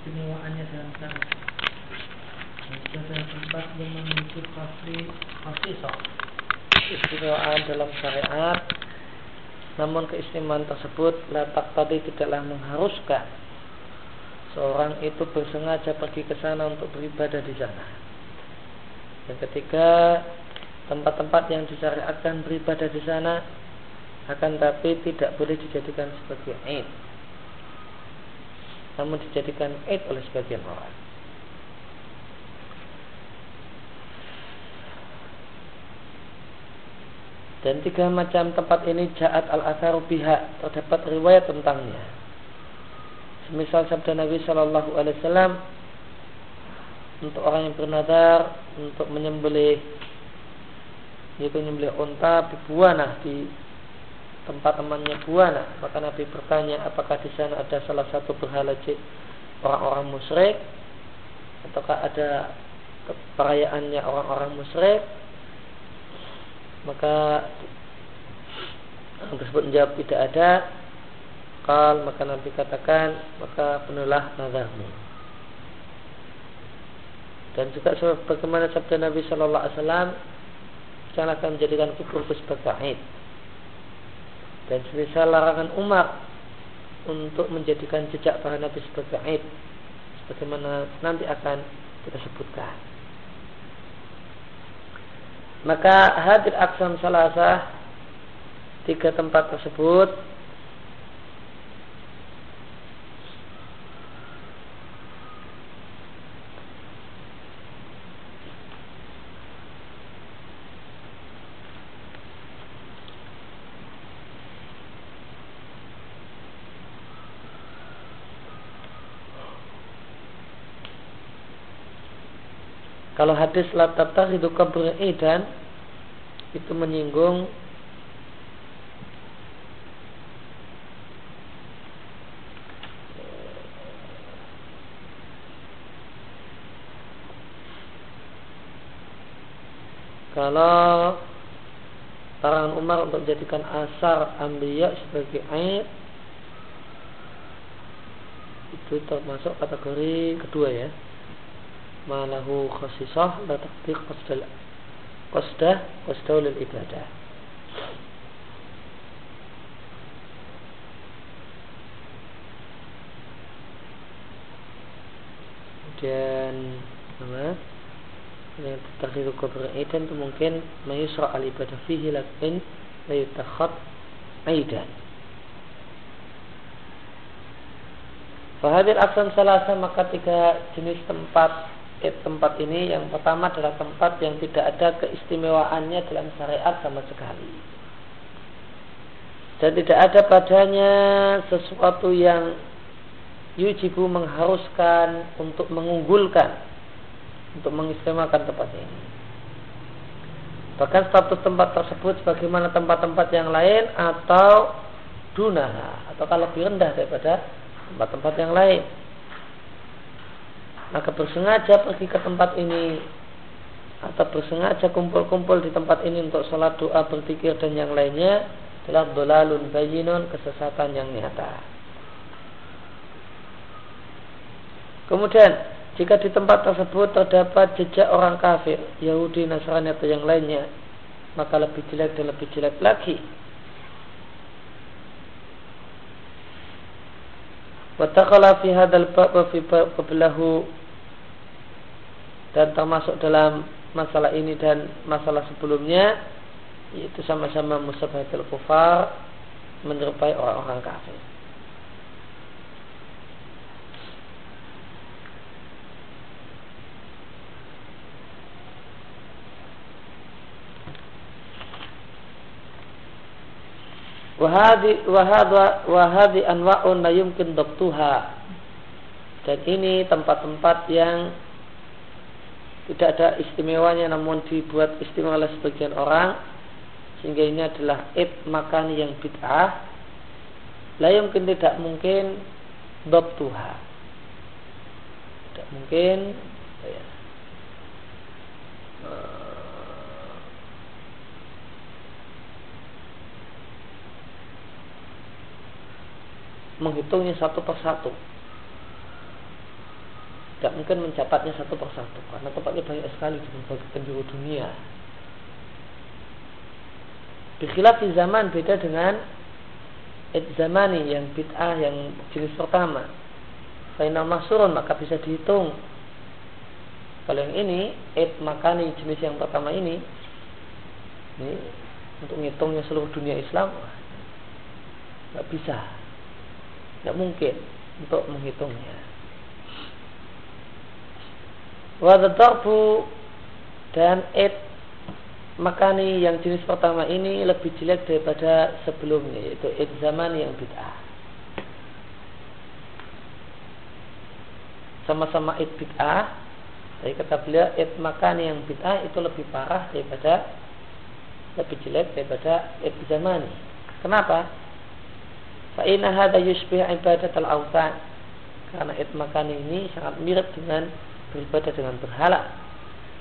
keistimewaannya dalam syariat. Ada tempat yang memiliki khasri khasisah istimewaan dalam syariat namun keistimewaan tersebut letak tadi tidaklah mengharuskan seorang itu bersengaja pergi ke sana untuk beribadah di sana. Yang ketiga, tempat-tempat yang disyariatkan beribadah di sana akan tapi tidak boleh dijadikan sebagai id. Namun dijadikan id oleh sebagian orang. Dan tiga macam tempat ini jaat al-atharu biha terdapat riwayat tentangnya. Semisal sabda Nabi Shallallahu Alaihi Wasallam untuk orang yang bernadar untuk menyembelih yaitu menyembelih unta di buana di tempat temannya buana maka Nabi bertanya apakah di sana ada salah satu berhala orang-orang musyrik ataukah ada perayaannya orang-orang musyrik? Maka orang tersebut menjawab tidak ada. Kal maka Nabi katakan maka penuhlah nazarmu. Dan juga bagaimana sabda Nabi Shallallahu Alaihi Wasallam jangan akan menjadikan kubur sebagai dan semisal larangan Umar untuk menjadikan jejak para Nabi sebagai id sebagaimana nanti akan kita sebutkan. Maka hadir aksam salasah tiga tempat tersebut Kalau hadis la itu qabr idan itu menyinggung kalau larangan Umar untuk menjadikan asar ambiya sebagai air itu termasuk kategori kedua ya malahu khasisah la takdir qasdal qasdah qasdaul ibadah. Kemudian apa? Yang terkhiru kubur aidan itu mungkin mayusra al ibadah fihi lakin la yutakhat aidan. Fahadir aksan salasa maka tiga jenis tempat tempat ini yang pertama adalah tempat yang tidak ada keistimewaannya dalam syariat sama sekali. Dan tidak ada padanya sesuatu yang yujibu mengharuskan untuk mengunggulkan untuk mengistimewakan tempat ini. Bahkan status tempat tersebut sebagaimana tempat-tempat yang lain atau duna atau kalau lebih rendah daripada tempat-tempat yang lain maka bersengaja pergi ke tempat ini atau bersengaja kumpul-kumpul di tempat ini untuk sholat doa berzikir dan yang lainnya adalah dolalun bayinun kesesatan yang nyata. Kemudian jika di tempat tersebut terdapat jejak orang kafir, Yahudi, Nasrani atau yang lainnya, maka lebih jelek dan lebih jelek lagi. Watakala fi hadal bab fi qablahu dan termasuk dalam masalah ini dan masalah sebelumnya yaitu sama-sama musabahatul kufar menyerupai orang-orang kafir. Wahadi wahada wahadi anwa'un la yumkin. Dan ini tempat-tempat yang tidak ada istimewanya namun dibuat istimewa oleh sebagian orang. Sehingga ini adalah id makan yang bid'ah. La mungkin tidak mungkin bab tuha tidak mungkin. Ya, menghitungnya satu persatu tidak mungkin mencatatnya satu persatu karena tempatnya banyak sekali di berbagai penjuru dunia. Bikhilaf di zaman beda dengan id zamani yang bid'ah yang jenis pertama. Final masurun maka bisa dihitung. Kalau yang ini id makani jenis yang pertama ini ini untuk menghitungnya seluruh dunia Islam nggak bisa, nggak mungkin untuk menghitungnya. Wadadarbu dan id makani yang jenis pertama ini lebih jelek daripada sebelumnya yaitu id zaman yang bid'ah. Sama-sama id bid'ah, tapi kata beliau id makani yang bid'ah itu lebih parah daripada lebih jelek daripada id zaman. Kenapa? Fa'inna hada yusbih ibadat al-awtan. Karena id makani ini sangat mirip dengan beribadah dengan berhala.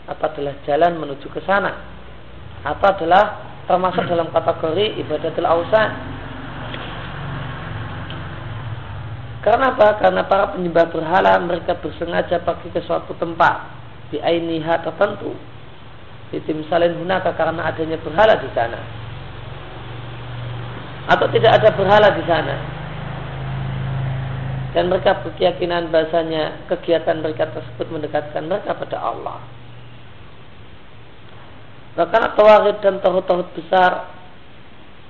Apa adalah jalan menuju ke sana? Apa adalah termasuk dalam kategori ibadatul ausan? Karena apa? karena para penyembah berhala mereka bersengaja pergi ke suatu tempat. Di ainiha tertentu. Di tim salin hunaka karena adanya berhala di sana. Atau tidak ada berhala di sana dan mereka berkeyakinan bahasanya kegiatan mereka tersebut mendekatkan mereka pada Allah. Bahkan tawarid dan tauhid-tauhid besar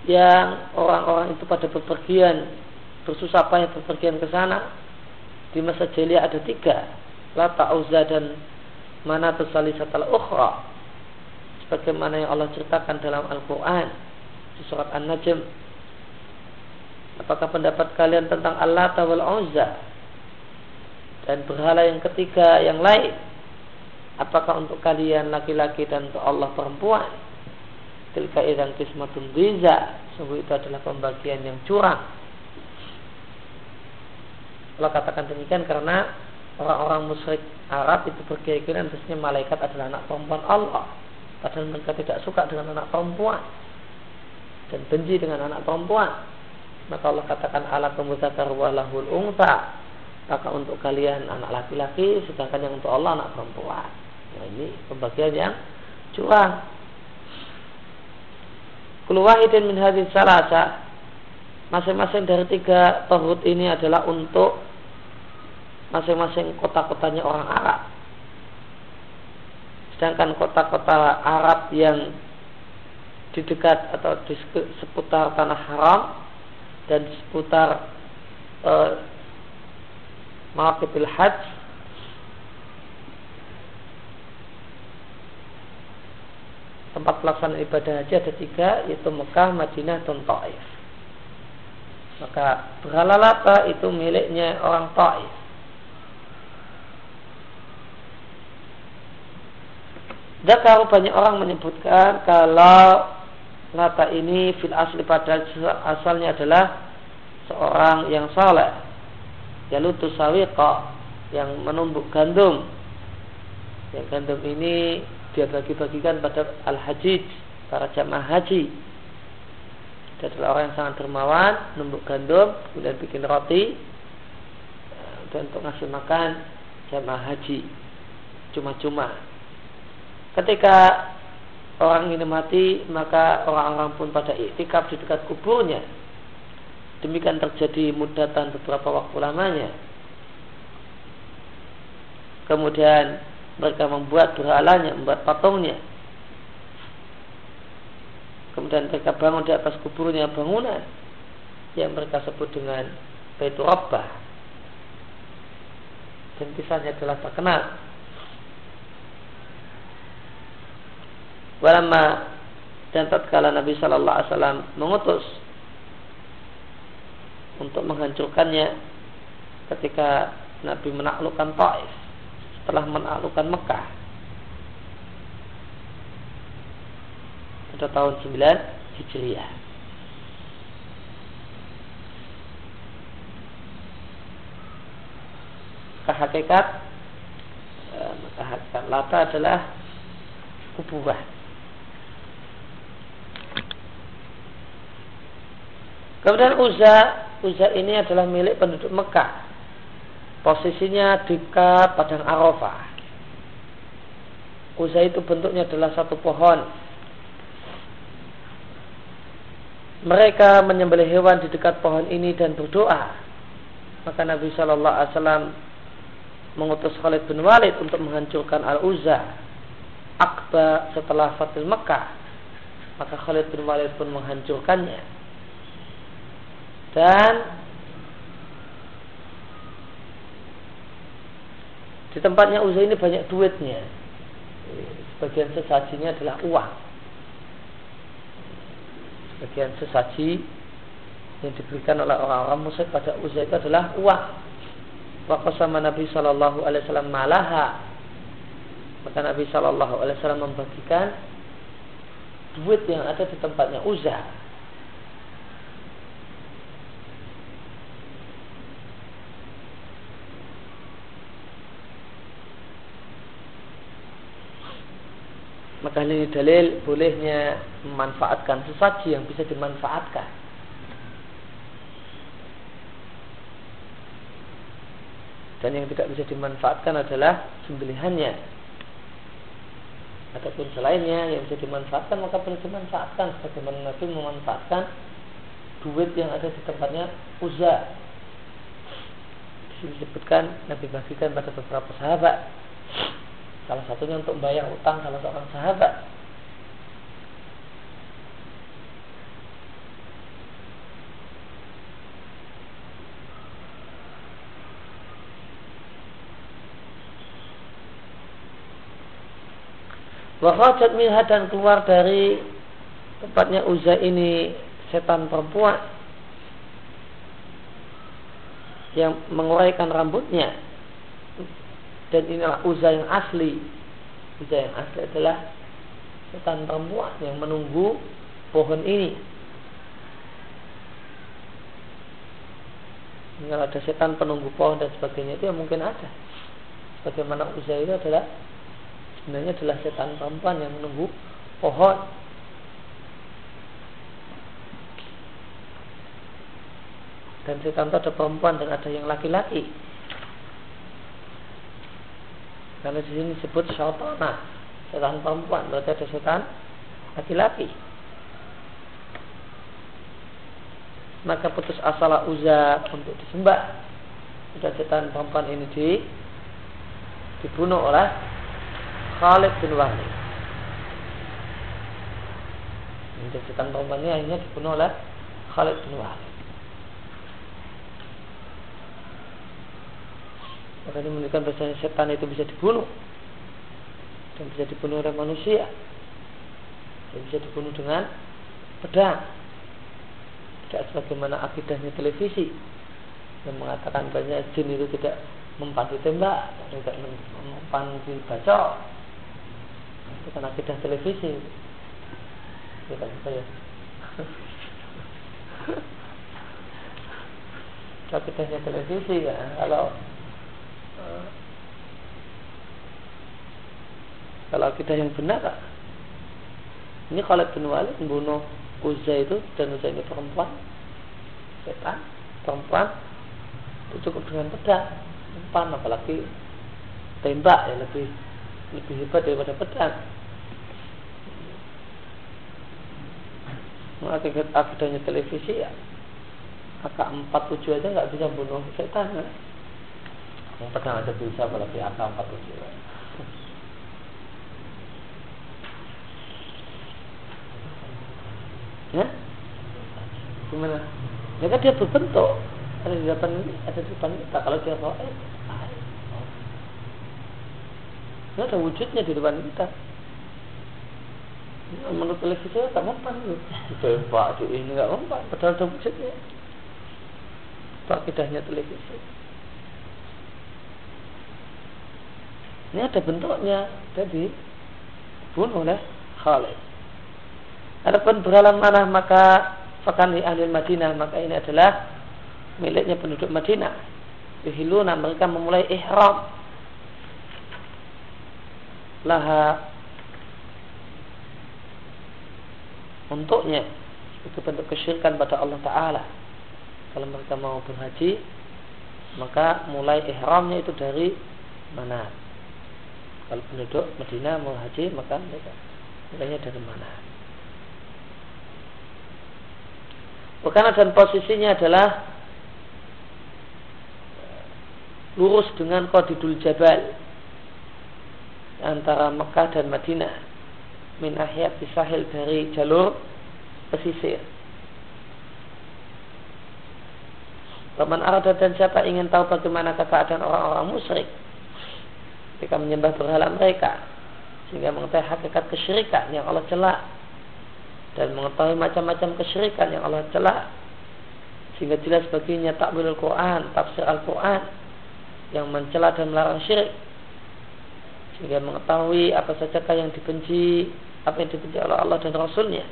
yang orang-orang itu pada bepergian bersusah payah bepergian ke sana di masa jahiliyah ada tiga. Lata Uzza dan mana al ukhra sebagaimana yang Allah ceritakan dalam Al-Quran di surat An-Najm Apakah pendapat kalian tentang Allah wal Uzza dan berhala yang ketiga yang lain? Apakah untuk kalian laki-laki dan untuk Allah perempuan? Tilka idan kismatun biza. Sungguh itu adalah pembagian yang curang. Allah katakan demikian karena orang-orang musyrik Arab itu berkeyakinan bahwasanya malaikat adalah anak perempuan Allah. Padahal mereka tidak suka dengan anak perempuan dan benci dengan anak perempuan maka Allah katakan ala kemutakar walahul unta maka untuk kalian anak laki-laki sedangkan yang untuk Allah anak perempuan. Nah, ini pembagian yang curang. Kuluwahidin min hadis salasa. Masing-masing dari tiga tohut ini adalah untuk Masing-masing kota-kotanya orang Arab. Sedangkan kota-kota Arab yang di dekat atau di seputar tanah haram dan seputar uh, Mawakibul Hajj tempat pelaksanaan ibadah haji ada tiga yaitu Mekah, Madinah, dan Taif. Maka berhala lata itu miliknya orang Taif. kalau banyak orang menyebutkan kalau Lata ini fil asli pada asalnya adalah seorang yang saleh. Yalutu sawiqa yang menumbuk gandum. Yang gandum ini dia bagi-bagikan pada al-hajij, para jamaah haji. Dia adalah orang yang sangat dermawan, numbuk gandum, kemudian bikin roti, dan untuk ngasih makan jamaah haji. Cuma-cuma. Ketika orang ini mati maka orang-orang pun pada iktikaf di dekat kuburnya. Demikian terjadi mudatan beberapa waktu lamanya. Kemudian mereka membuat berhalanya membuat patungnya. Kemudian mereka bangun di atas kuburnya bangunan yang mereka sebut dengan Baitur Rabbah. Dan kisahnya telah terkenal Walama dan tatkala Nabi Shallallahu Alaihi Wasallam mengutus untuk menghancurkannya ketika Nabi menaklukkan Taif setelah menaklukkan Mekah pada tahun 9 Hijriah. Hakikat eh, maka hakikat lata adalah kuburan Kemudian Uza, Uza ini adalah milik penduduk Mekah. posisinya dekat padang Arafah. Uzza itu bentuknya adalah satu pohon. Mereka menyembelih hewan di dekat pohon ini dan berdoa. Maka Nabi Shallallahu Alaihi Wasallam mengutus Khalid bin Walid untuk menghancurkan Al Uzza. Akba setelah Fatil Mekah, maka Khalid bin Walid pun menghancurkannya. Dan di tempatnya Uzza ini banyak duitnya. Sebagian sesajinya adalah uang. Sebagian sesaji yang diberikan oleh orang-orang musyrik pada Uzza itu adalah uang. Waktu sama Nabi Shallallahu Alaihi Wasallam malaha maka Nabi Shallallahu Alaihi Wasallam membagikan duit yang ada di tempatnya Uzza Maka ini dalil bolehnya memanfaatkan sesaji yang bisa dimanfaatkan. Dan yang tidak bisa dimanfaatkan adalah sembelihannya. Ataupun selainnya yang bisa dimanfaatkan maka boleh dimanfaatkan. Sebagaimana Nabi memanfaatkan duit yang ada di tempatnya Uzza. Disebutkan Nabi bagikan pada beberapa sahabat Salah satunya untuk membayar utang salah seorang sahabat. Wakajat minha dan keluar dari tempatnya Uzza ini setan perempuan yang menguraikan rambutnya dan inilah Uzza yang asli. Uzza yang asli adalah setan perempuan yang menunggu pohon ini. Kalau ada setan penunggu pohon dan sebagainya itu ya mungkin ada. Bagaimana Uzza itu adalah sebenarnya adalah setan perempuan yang menunggu pohon. Dan setan itu ada perempuan dan ada yang laki-laki karena di sini disebut syaitana, setan perempuan, berarti ada setan laki-laki. Maka putus asal uza untuk disembah. Sudah setan perempuan ini di, dibunuh oleh Khalid bin Walid. Untuk setan perempuan ini akhirnya dibunuh oleh Khalid bin Walid. Maka ini menunjukkan bahwa setan itu bisa dibunuh dan bisa dibunuh oleh manusia dan bisa dibunuh dengan pedang. Tidak sebagaimana akidahnya televisi yang mengatakan banyak jin itu tidak mempan ditembak, tidak mempan dibaca. Itu kan akidah televisi. Kita kita ya. akidahnya televisi ya. Kalau kalau kita yang benar ini kalau bin Walid membunuh Uzza itu dan Uzza ini perempuan. Setan perempuan. Itu cukup dengan pedang umpan apalagi tembak ya lebih lebih hebat daripada pedang. Mengakibat akidahnya televisi ya kakak empat tujuh aja nggak bisa bunuh setan ya. Yang pedang aja bisa apalagi AK 47 Ya? Gimana? Ya kan dia berbentuk ada di depan ini, ada di depan kita. Kalau dia roh, eh, ini ada wujudnya di depan kita. Ya, menurut televisi tak mempan loh. Tembak di ini nggak mempan, padahal ada wujudnya. Itu akidahnya televisi. Ini ada bentuknya. Jadi bunuh oleh Khalid. Adapun beralam mana maka fakan di ahli Madinah maka ini adalah miliknya penduduk Madinah. Yuhiluna mereka memulai ihram laha untuknya itu bentuk kesyirikan pada Allah Ta'ala kalau mereka mau berhaji maka mulai ihramnya itu dari mana kalau penduduk Medina mau haji maka mereka mulainya dari mana? Bukan dan posisinya adalah lurus dengan Qadidul Jabal antara Mekah dan Madinah. Min ahyat sahil dari jalur pesisir. Paman Arada dan siapa ingin tahu bagaimana keadaan orang-orang musyrik ketika menyembah berhala mereka. Sehingga mengetahui hakikat kesyirikan yang Allah celak dan mengetahui macam-macam kesyirikan yang Allah celak sehingga jelas baginya takwil Quran, tafsir Al-Quran yang mencela dan melarang syirik. Sehingga mengetahui apa sajakah yang dibenci apa yang dibenci oleh Allah dan Rasulnya.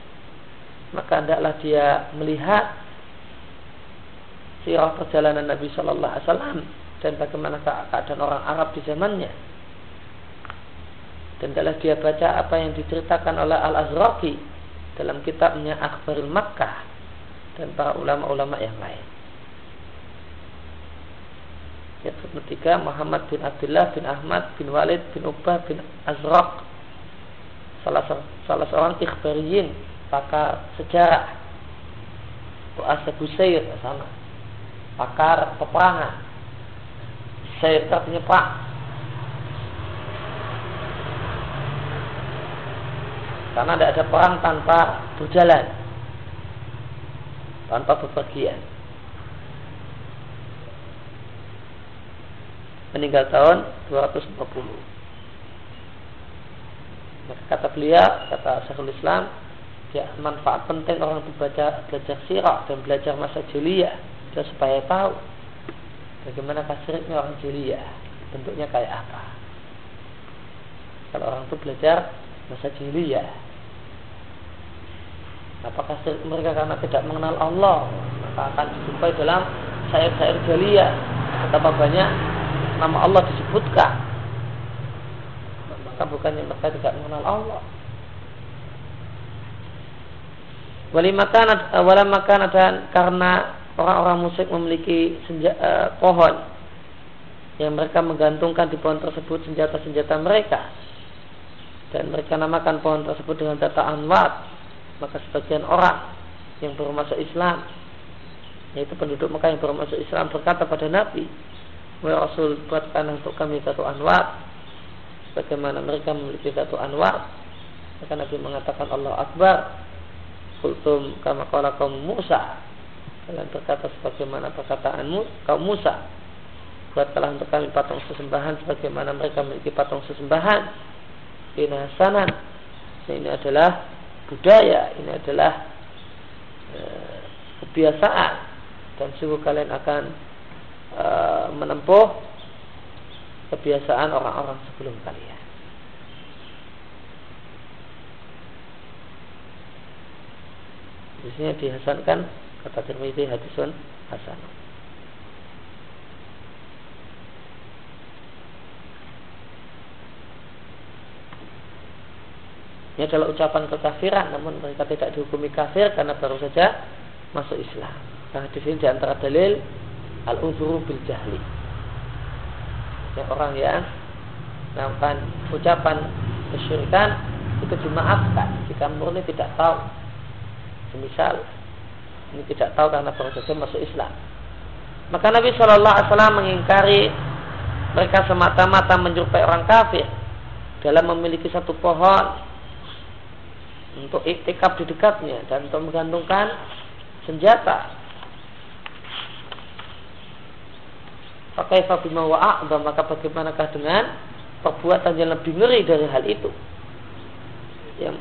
Maka hendaklah dia melihat sirah perjalanan Nabi Shallallahu Alaihi Wasallam dan bagaimana keadaan orang Arab di zamannya. Dan adalah dia baca apa yang diceritakan oleh Al Azraqi dalam kitabnya Akhbarul Makkah dan para ulama-ulama yang lain. Yang ketiga Muhammad bin Abdullah bin Ahmad bin Walid bin Ubah bin Azraq salah, salah seorang ikhbariyin pakar sejarah Puasa Busair sama pakar peperangan. Saya artinya. Karena tidak ada perang tanpa berjalan. Tanpa bepergian. Meninggal tahun 250. Maka kata beliau, kata Syekhul Islam, ya, manfaat penting orang itu belajar, belajar sirah dan belajar masa jeliyah kita supaya tahu bagaimana kasirnya orang jahiliyah bentuknya kayak apa kalau orang itu belajar masa jahiliyah apakah mereka karena tidak mengenal Allah? Maka akan dijumpai dalam sayur-sayur jahiliyah betapa banyak nama Allah disebutkan. Maka bukannya mereka tidak mengenal Allah. Wali makan, wala makan dan karena orang-orang musyrik memiliki senja, uh, pohon yang mereka menggantungkan di pohon tersebut senjata-senjata mereka. Dan mereka namakan pohon tersebut dengan data anwat maka sebagian orang yang baru masuk Islam yaitu penduduk Mekah yang baru masuk Islam berkata pada Nabi Wahai Rasul buatkan untuk kami datu anwat bagaimana mereka memiliki datu anwat maka Nabi mengatakan Allah Akbar kultum kama kaum Musa Kalian berkata sebagaimana perkataanmu kaum Musa. Buatlah untuk kami patung sesembahan sebagaimana mereka memiliki patung sesembahan. Ini hasanan. Ini adalah budaya, ini adalah e, kebiasaan dan sungguh kalian akan e, menempuh kebiasaan orang-orang sebelum kalian. Sini dihasankan kata Tirmidzi hadisun hasan. Ini adalah ucapan kekafiran, namun mereka tidak dihukumi kafir karena baru saja masuk Islam. Karena di sini antara dalil al-udhuru bil jahli. Yang orang yang melakukan ucapan kesyirikan itu dimaafkan jika murni tidak tahu. Semisal ini tidak tahu karena baru saja masuk Islam. Maka Nabi Wasallam mengingkari mereka semata-mata menyerupai orang kafir dalam memiliki satu pohon untuk iktikaf di dekatnya dan untuk menggantungkan senjata. Pakai fabima wa'a'ba maka bagaimanakah dengan perbuatan yang lebih ngeri dari hal itu yang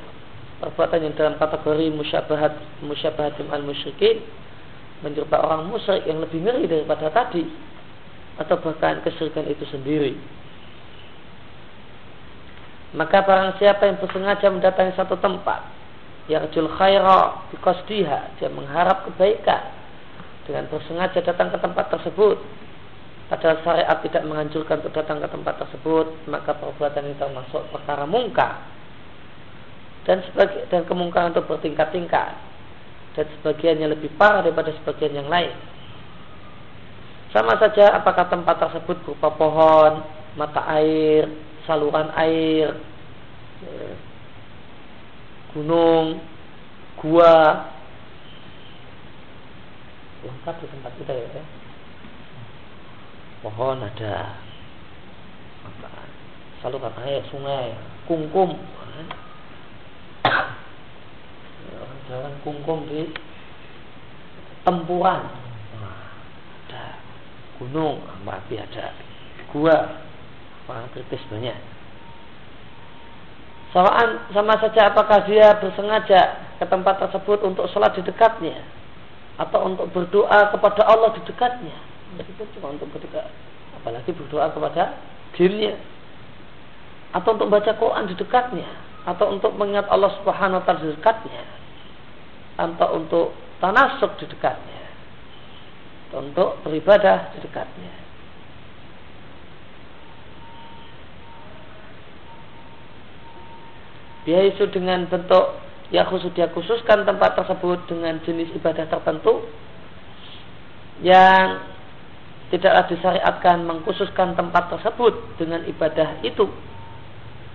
perbuatan yang dalam kategori musyabahat musyabahat al musyrikin menyerupai orang musyrik yang lebih ngeri daripada tadi atau bahkan kesyirikan itu sendiri. Maka barang siapa yang bersengaja mendatangi satu tempat yarjul khaira biqasdiha dia mengharap kebaikan dengan bersengaja datang ke tempat tersebut. Padahal syariat tidak menganjurkan untuk datang ke tempat tersebut maka perbuatan itu termasuk perkara mungkar. Dan sebagai dan kemungkaran untuk bertingkat-tingkat. Dan sebagiannya lebih parah daripada sebagian yang lain. Sama saja apakah tempat tersebut berupa pohon, mata air, saluran air, gunung, gua, lengkap di tempat kita ya. Pohon ada, saluran air, sungai, kungkum, jalan kungkum di tempuran, ada gunung, api ada, gua, orang kritis banyak. Sama, sama saja apakah dia bersengaja ke tempat tersebut untuk sholat di dekatnya? Atau untuk berdoa kepada Allah di dekatnya. Itu cuma untuk berdoa, apalagi berdoa kepada dirinya. Atau untuk baca Quran di dekatnya? Atau untuk mengingat Allah Subhanahu wa taala di dekatnya? Atau untuk tanasuk di dekatnya? Atau untuk beribadah di dekatnya itu dengan bentuk yang khusus dia khususkan tempat tersebut dengan jenis ibadah tertentu yang tidaklah disyariatkan mengkhususkan tempat tersebut dengan ibadah itu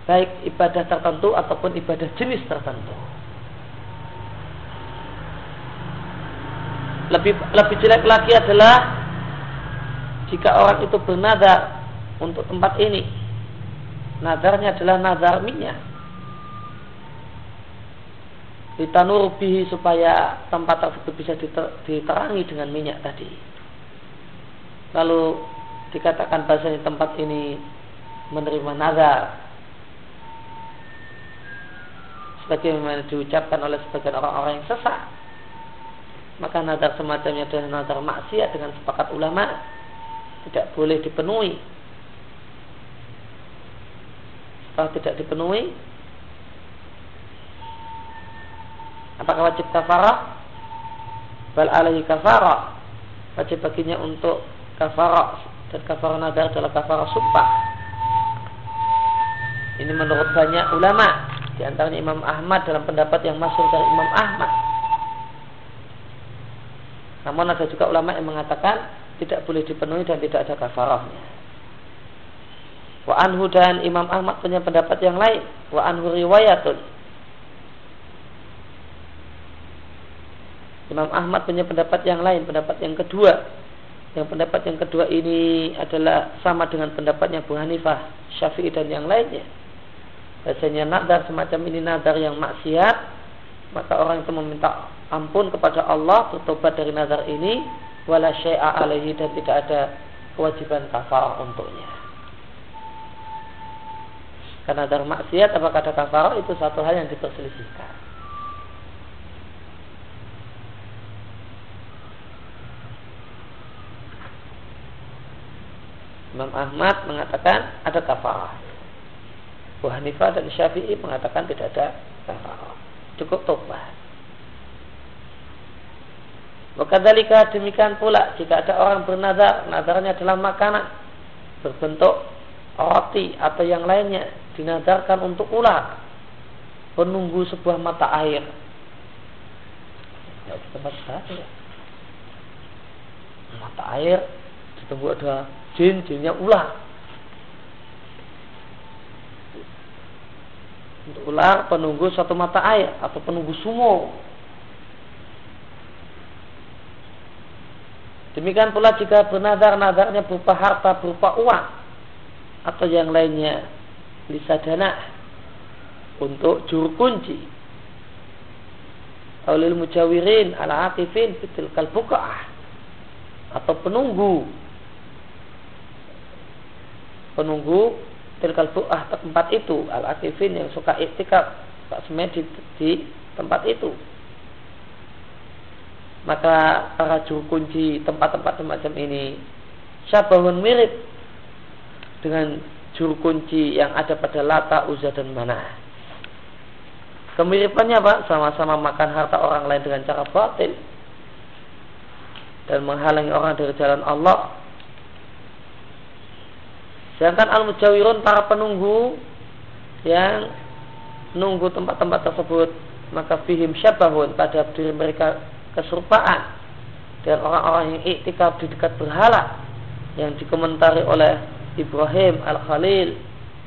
baik ibadah tertentu ataupun ibadah jenis tertentu. Lebih lebih jelek lagi adalah jika orang itu bernadar untuk tempat ini. Nadarnya adalah nadar minyak. Ditanur bihi supaya tempat tersebut bisa diterangi dengan minyak tadi. Lalu dikatakan bahasanya tempat ini menerima nazar. Sebagaimana diucapkan oleh sebagian orang-orang yang sesat. Maka nadar semacamnya adalah nadar maksiat dengan sepakat ulama. Tidak boleh dipenuhi. Setelah tidak dipenuhi apakah wajib kafarah bal alaihi kafarah wajib baginya untuk kafarah dan kafarah nadar adalah kafarah sumpah ini menurut banyak ulama di antaranya Imam Ahmad dalam pendapat yang masuk dari Imam Ahmad. Namun ada juga ulama yang mengatakan tidak boleh dipenuhi dan tidak ada kafarahnya. Wa anhu dan Imam Ahmad punya pendapat yang lain. Wa anhu riwayatun. Imam Ahmad punya pendapat yang lain, pendapat yang kedua. Yang pendapat yang kedua ini adalah sama dengan pendapatnya Abu Hanifah, Syafi'i dan yang lainnya Biasanya nadar semacam ini nadar yang maksiat, maka orang itu meminta ampun kepada Allah, bertobat dari nadar ini, wala syai'a alaihi dan tidak ada kewajiban kafarah untuknya. Karena nadar maksiat apakah ada kafarah itu satu hal yang diperselisihkan. Imam Ahmad mengatakan ada kafarah. Abu Hanifah dan Syafi'i mengatakan tidak ada kafarah. Cukup tobat. Maka dalika demikian pula jika ada orang bernazar, nazarnya adalah makanan berbentuk roti atau yang lainnya dinazarkan untuk ular penunggu sebuah mata air. Ya. Mata air ditunggu ada jin, jinnya ular. untuk ular penunggu satu mata air atau penunggu sumo. Demikian pula jika bernazar-nazarnya berupa harta, berupa uang atau yang lainnya bisa dana untuk juru kunci. Aulil mujawirin ala atifin fitil kalbukah atau penunggu penunggu tilkal bu'ah tempat itu al akifin yang suka iktikaf pak di, di tempat itu maka para juru kunci tempat-tempat semacam ini syabahun mirip dengan juru kunci yang ada pada Lata, Uzza dan Mana. Kemiripannya apa? Sama-sama makan harta orang lain dengan cara batil dan menghalangi orang dari jalan Allah Sedangkan al-mujawirun para penunggu yang nunggu tempat-tempat tersebut maka fihim syabahun pada diri mereka keserupaan. Dan orang-orang yang iktikaf di dekat berhala yang dikomentari oleh Ibrahim Al-Khalil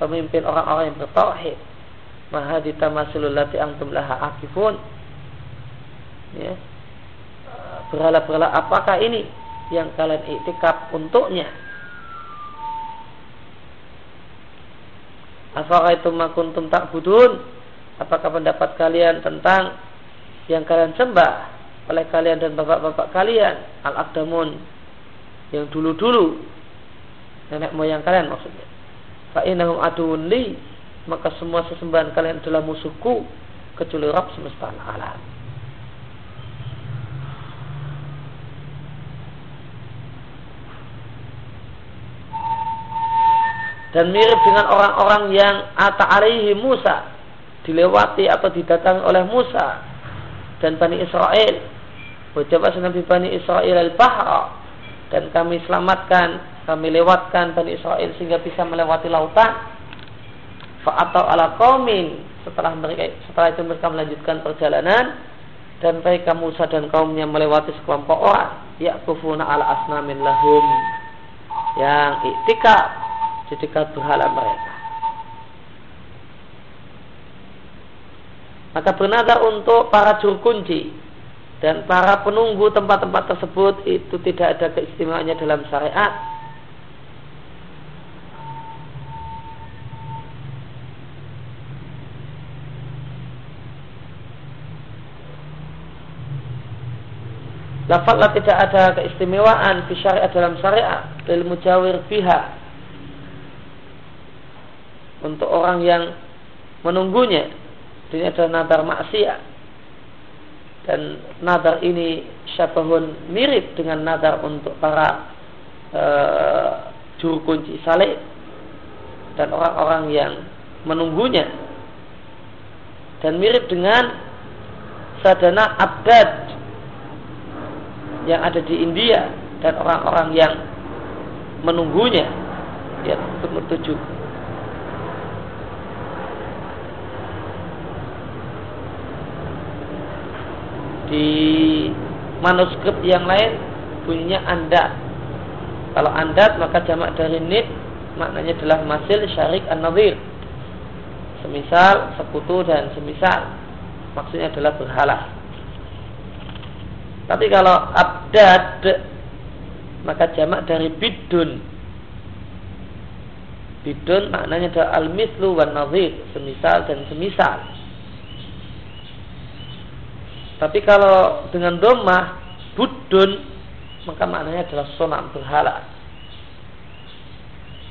pemimpin orang-orang yang bertauhid. Mahadita masilul lati antum laha akifun. Ya. Berhala-berhala apakah ini yang kalian iktikaf untuknya Apakah itu makuntum tak budun? Apakah pendapat kalian tentang yang kalian sembah oleh kalian dan bapak-bapak kalian? Al-aqdamun yang dulu-dulu nenek moyang kalian maksudnya. Fa innahum aduun li maka semua sesembahan kalian adalah musuhku kecuali Rabb semesta alam dan mirip dengan orang-orang yang ata alaihi Musa dilewati atau didatangi oleh Musa dan Bani Israel. Wajib Nabi Bani Israel al-Bahra. Dan kami selamatkan, kami lewatkan Bani Israel sehingga bisa melewati lautan. Fa'atau ala qaumin setelah mereka setelah itu mereka melanjutkan perjalanan. Dan mereka Musa dan kaumnya melewati sekelompok orang. Yakufuna ala asnamin lahum. Yang iktikaf di dekat berhala mereka. Maka bernada untuk para juru kunci dan para penunggu tempat-tempat tersebut itu tidak ada keistimewaannya dalam syariat. Lafazlah tidak ada keistimewaan di syariat dalam syariat ilmu jawir pihak untuk orang yang menunggunya. Ini adalah nadar maksiat. Dan nadar ini syabahun mirip dengan nadar untuk para e, juru kunci saleh dan orang-orang yang menunggunya. Dan mirip dengan sadana abdad yang ada di India dan orang-orang yang menunggunya. Ya untuk di manuskrip yang lain bunyinya andat. Kalau andat maka jamak dari nid maknanya adalah masil syarik an-nadhir. Semisal sekutu dan semisal maksudnya adalah berhala. Tapi kalau abdad maka jamak dari bidun. Bidun maknanya adalah al-mislu wan nadhir, semisal dan semisal. Tapi kalau dengan domah budun maka maknanya adalah sonam berhala.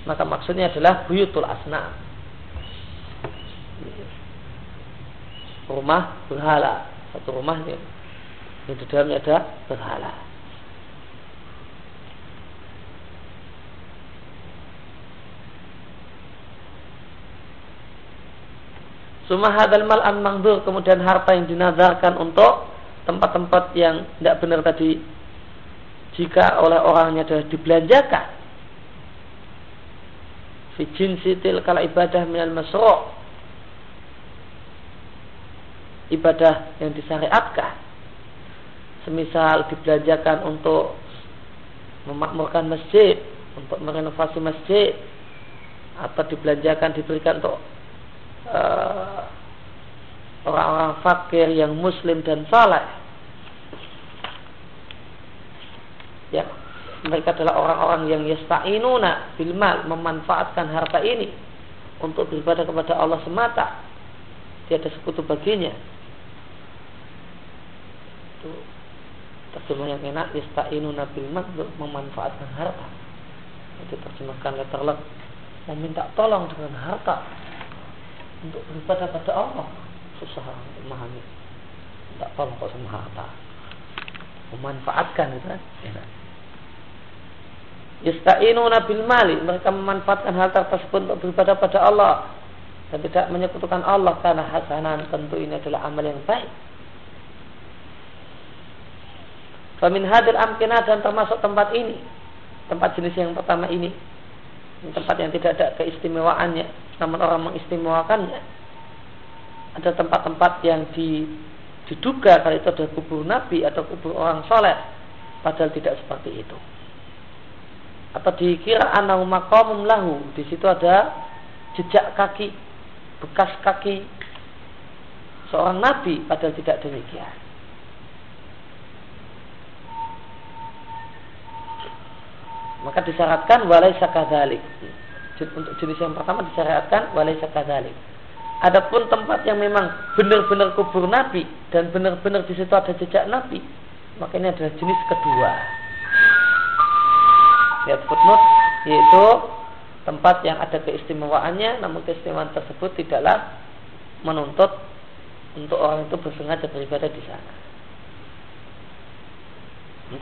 Maka maksudnya adalah buyutul asna. Rumah berhala. Satu rumah ini. Di dalamnya ada berhala. Summa hadal mal an mangdur kemudian harta yang dinazarkan untuk tempat-tempat yang tidak benar tadi. Jika oleh orangnya adalah dibelanjakan. Fi jinsi tilkal ibadah minal masru' ibadah yang disyariatkan. Semisal dibelanjakan untuk memakmurkan masjid untuk merenovasi masjid atau dibelanjakan diberikan untuk orang-orang fakir yang muslim dan saleh. Ya mereka adalah orang-orang yang yasta'inuna bil mal memanfaatkan harta ini untuk beribadah kepada Allah semata. Tiada sekutu baginya. Itu terjemah yang enak yasta'inuna bil mal untuk memanfaatkan harta. Itu terjemahkan letterlock meminta tolong dengan harta untuk beribadah pada Allah. Susah memahami. Tidak tolong kok sama harta. Memanfaatkan itu kan. Ya. Yasta'inuna bil mali. Mereka memanfaatkan harta tersebut untuk beribadah pada Allah. Dan tidak menyekutukan Allah karena hasanan tentu ini adalah amal yang baik. Famin hadir amkinah dan termasuk tempat ini. Tempat jenis yang pertama ini tempat yang tidak ada keistimewaannya namun orang mengistimewakannya ada tempat-tempat yang di, diduga kalau itu adalah kubur nabi atau kubur orang soleh padahal tidak seperti itu atau dikira anahu maqamum lahu. Di situ ada jejak kaki, bekas kaki seorang nabi padahal tidak demikian. Maka disyaratkan walai sakadalik. Untuk jenis yang pertama disyaratkan walai sakadalik. Adapun tempat yang memang benar-benar kubur Nabi dan benar-benar di situ ada jejak Nabi, maka ini adalah jenis kedua. Lihat footnote, yaitu tempat yang ada keistimewaannya, namun keistimewaan tersebut tidaklah menuntut untuk orang itu bersengaja beribadah di sana.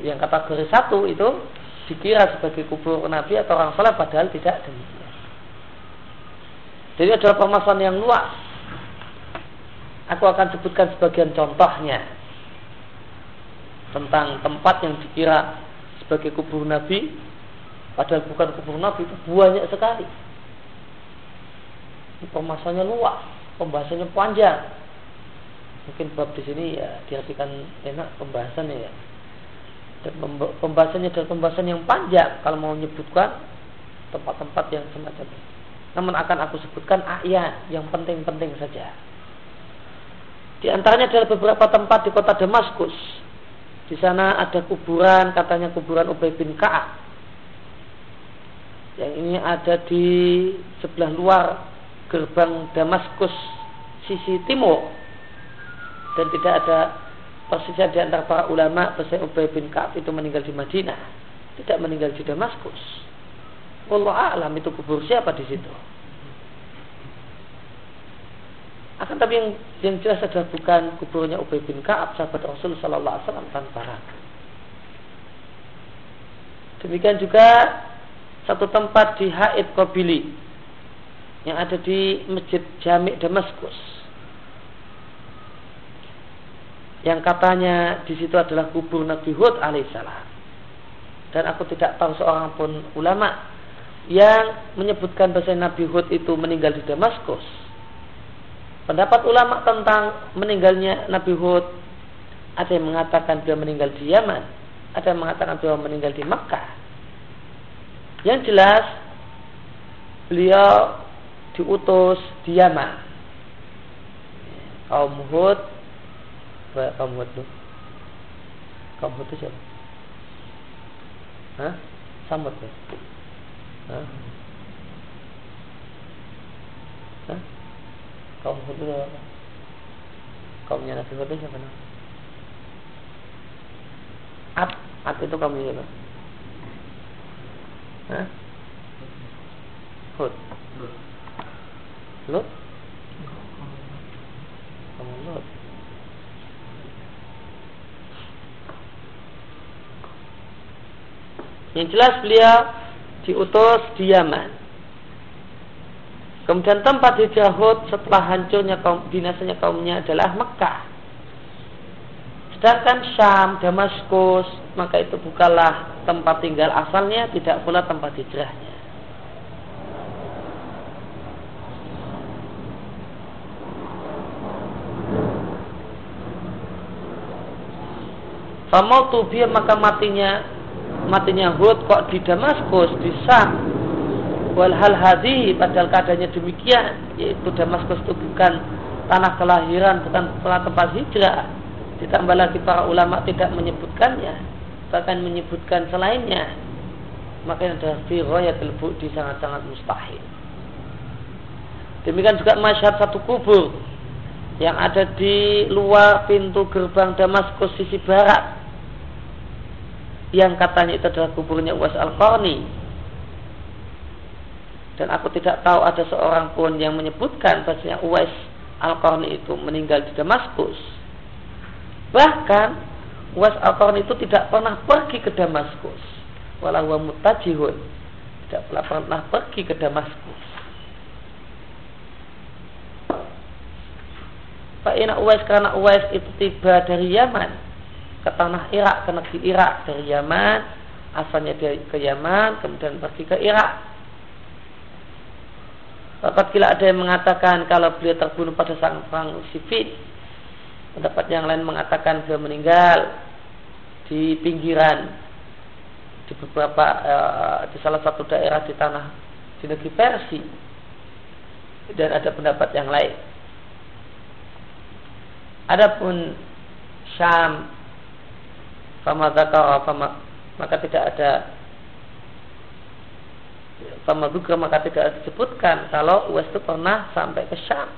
Yang kategori satu itu dikira sebagai kubur Nabi atau orang saleh padahal tidak demikian. Jadi adalah permasalahan yang luas. Aku akan sebutkan sebagian contohnya tentang tempat yang dikira sebagai kubur Nabi, padahal bukan kubur Nabi itu banyak sekali. Permasalahannya luas, pembahasannya panjang. Mungkin bab di sini ya diartikan enak pembahasannya ya. Dan pembahasannya adalah pembahasan yang panjang kalau mau menyebutkan tempat-tempat yang semacam ini. Namun akan aku sebutkan ayat yang penting-penting saja. Di antaranya adalah beberapa tempat di kota Damaskus. Di sana ada kuburan, katanya kuburan Ubay bin Ka'ab. Yang ini ada di sebelah luar gerbang Damaskus sisi timur. Dan tidak ada persisnya di antara para ulama bahwa Ubay bin Ka'ab itu meninggal di Madinah, tidak meninggal di Damaskus. Allah alam itu kubur siapa di situ. Akan tapi yang yang jelas adalah bukan kuburnya Ubay bin Ka'ab sahabat Rasul Sallallahu Alaihi tanpa ragu. Demikian juga satu tempat di Haid Kobili yang ada di Masjid Jamik Damaskus. Yang katanya di situ adalah kubur Nabi Hud alaihissalam. Dan aku tidak tahu seorang pun ulama yang menyebutkan bahasa Nabi Hud itu meninggal di Damaskus. Pendapat ulama tentang meninggalnya Nabi Hud ada yang mengatakan dia meninggal di Yaman, ada yang mengatakan dia meninggal di Makkah. Yang jelas beliau diutus di Yaman. Kaum Hud, kaum Hud tuh, kaum Hud itu siapa? Hah? Samud ya? Hah? Hah? Kaum Hud itu apa? Kaumnya Nabi Hud siapa nama? Ad, Ad itu kaumnya siapa? Hah? Hud. Lut? Kamu Lut. Yang jelas beliau diutus di Yaman. Kemudian tempat hijrah Hud setelah hancurnya kaum binasanya kaumnya adalah Mekah. Sedangkan Syam, Damaskus, maka itu bukanlah tempat tinggal asalnya, tidak pula tempat hijrahnya. Famautu biar maka matinya matinya Hud kok di Damaskus, di Sam. Walhal hadi padahal keadaannya demikian, yaitu Damaskus itu bukan tanah kelahiran, bukan tanah tempat hijrah. Ditambah lagi para ulama tidak menyebutkannya, bahkan menyebutkan selainnya. Maka ini adalah fi di sangat-sangat mustahil. Demikian juga masyarakat satu kubur yang ada di luar pintu gerbang Damaskus sisi barat yang katanya itu adalah kuburnya Uwais Al-Qarni. Dan aku tidak tahu ada seorang pun yang menyebutkan bahasanya Uwais Al-Qarni itu meninggal di Damaskus. Bahkan Uwais Al-Qarni itu tidak pernah pergi ke Damaskus. Walau mutajihun. Tidak pernah pernah pergi ke Damaskus. Pak Ina Uwais karena Uwais itu tiba dari Yaman ke tanah Irak, ke negeri Irak dari Yaman, asalnya dari ke Yaman, kemudian pergi ke Irak. Dapat kila ada yang mengatakan kalau beliau terbunuh pada sang perang sifit. Pendapat yang lain mengatakan beliau meninggal di pinggiran di beberapa uh, di salah satu daerah di tanah di negeri Persia dan ada pendapat yang lain. Adapun Syam fama dzakara fama maka tidak ada. Fama dzukra maka tidak disebutkan kalau Uwais itu pernah sampai ke Syam.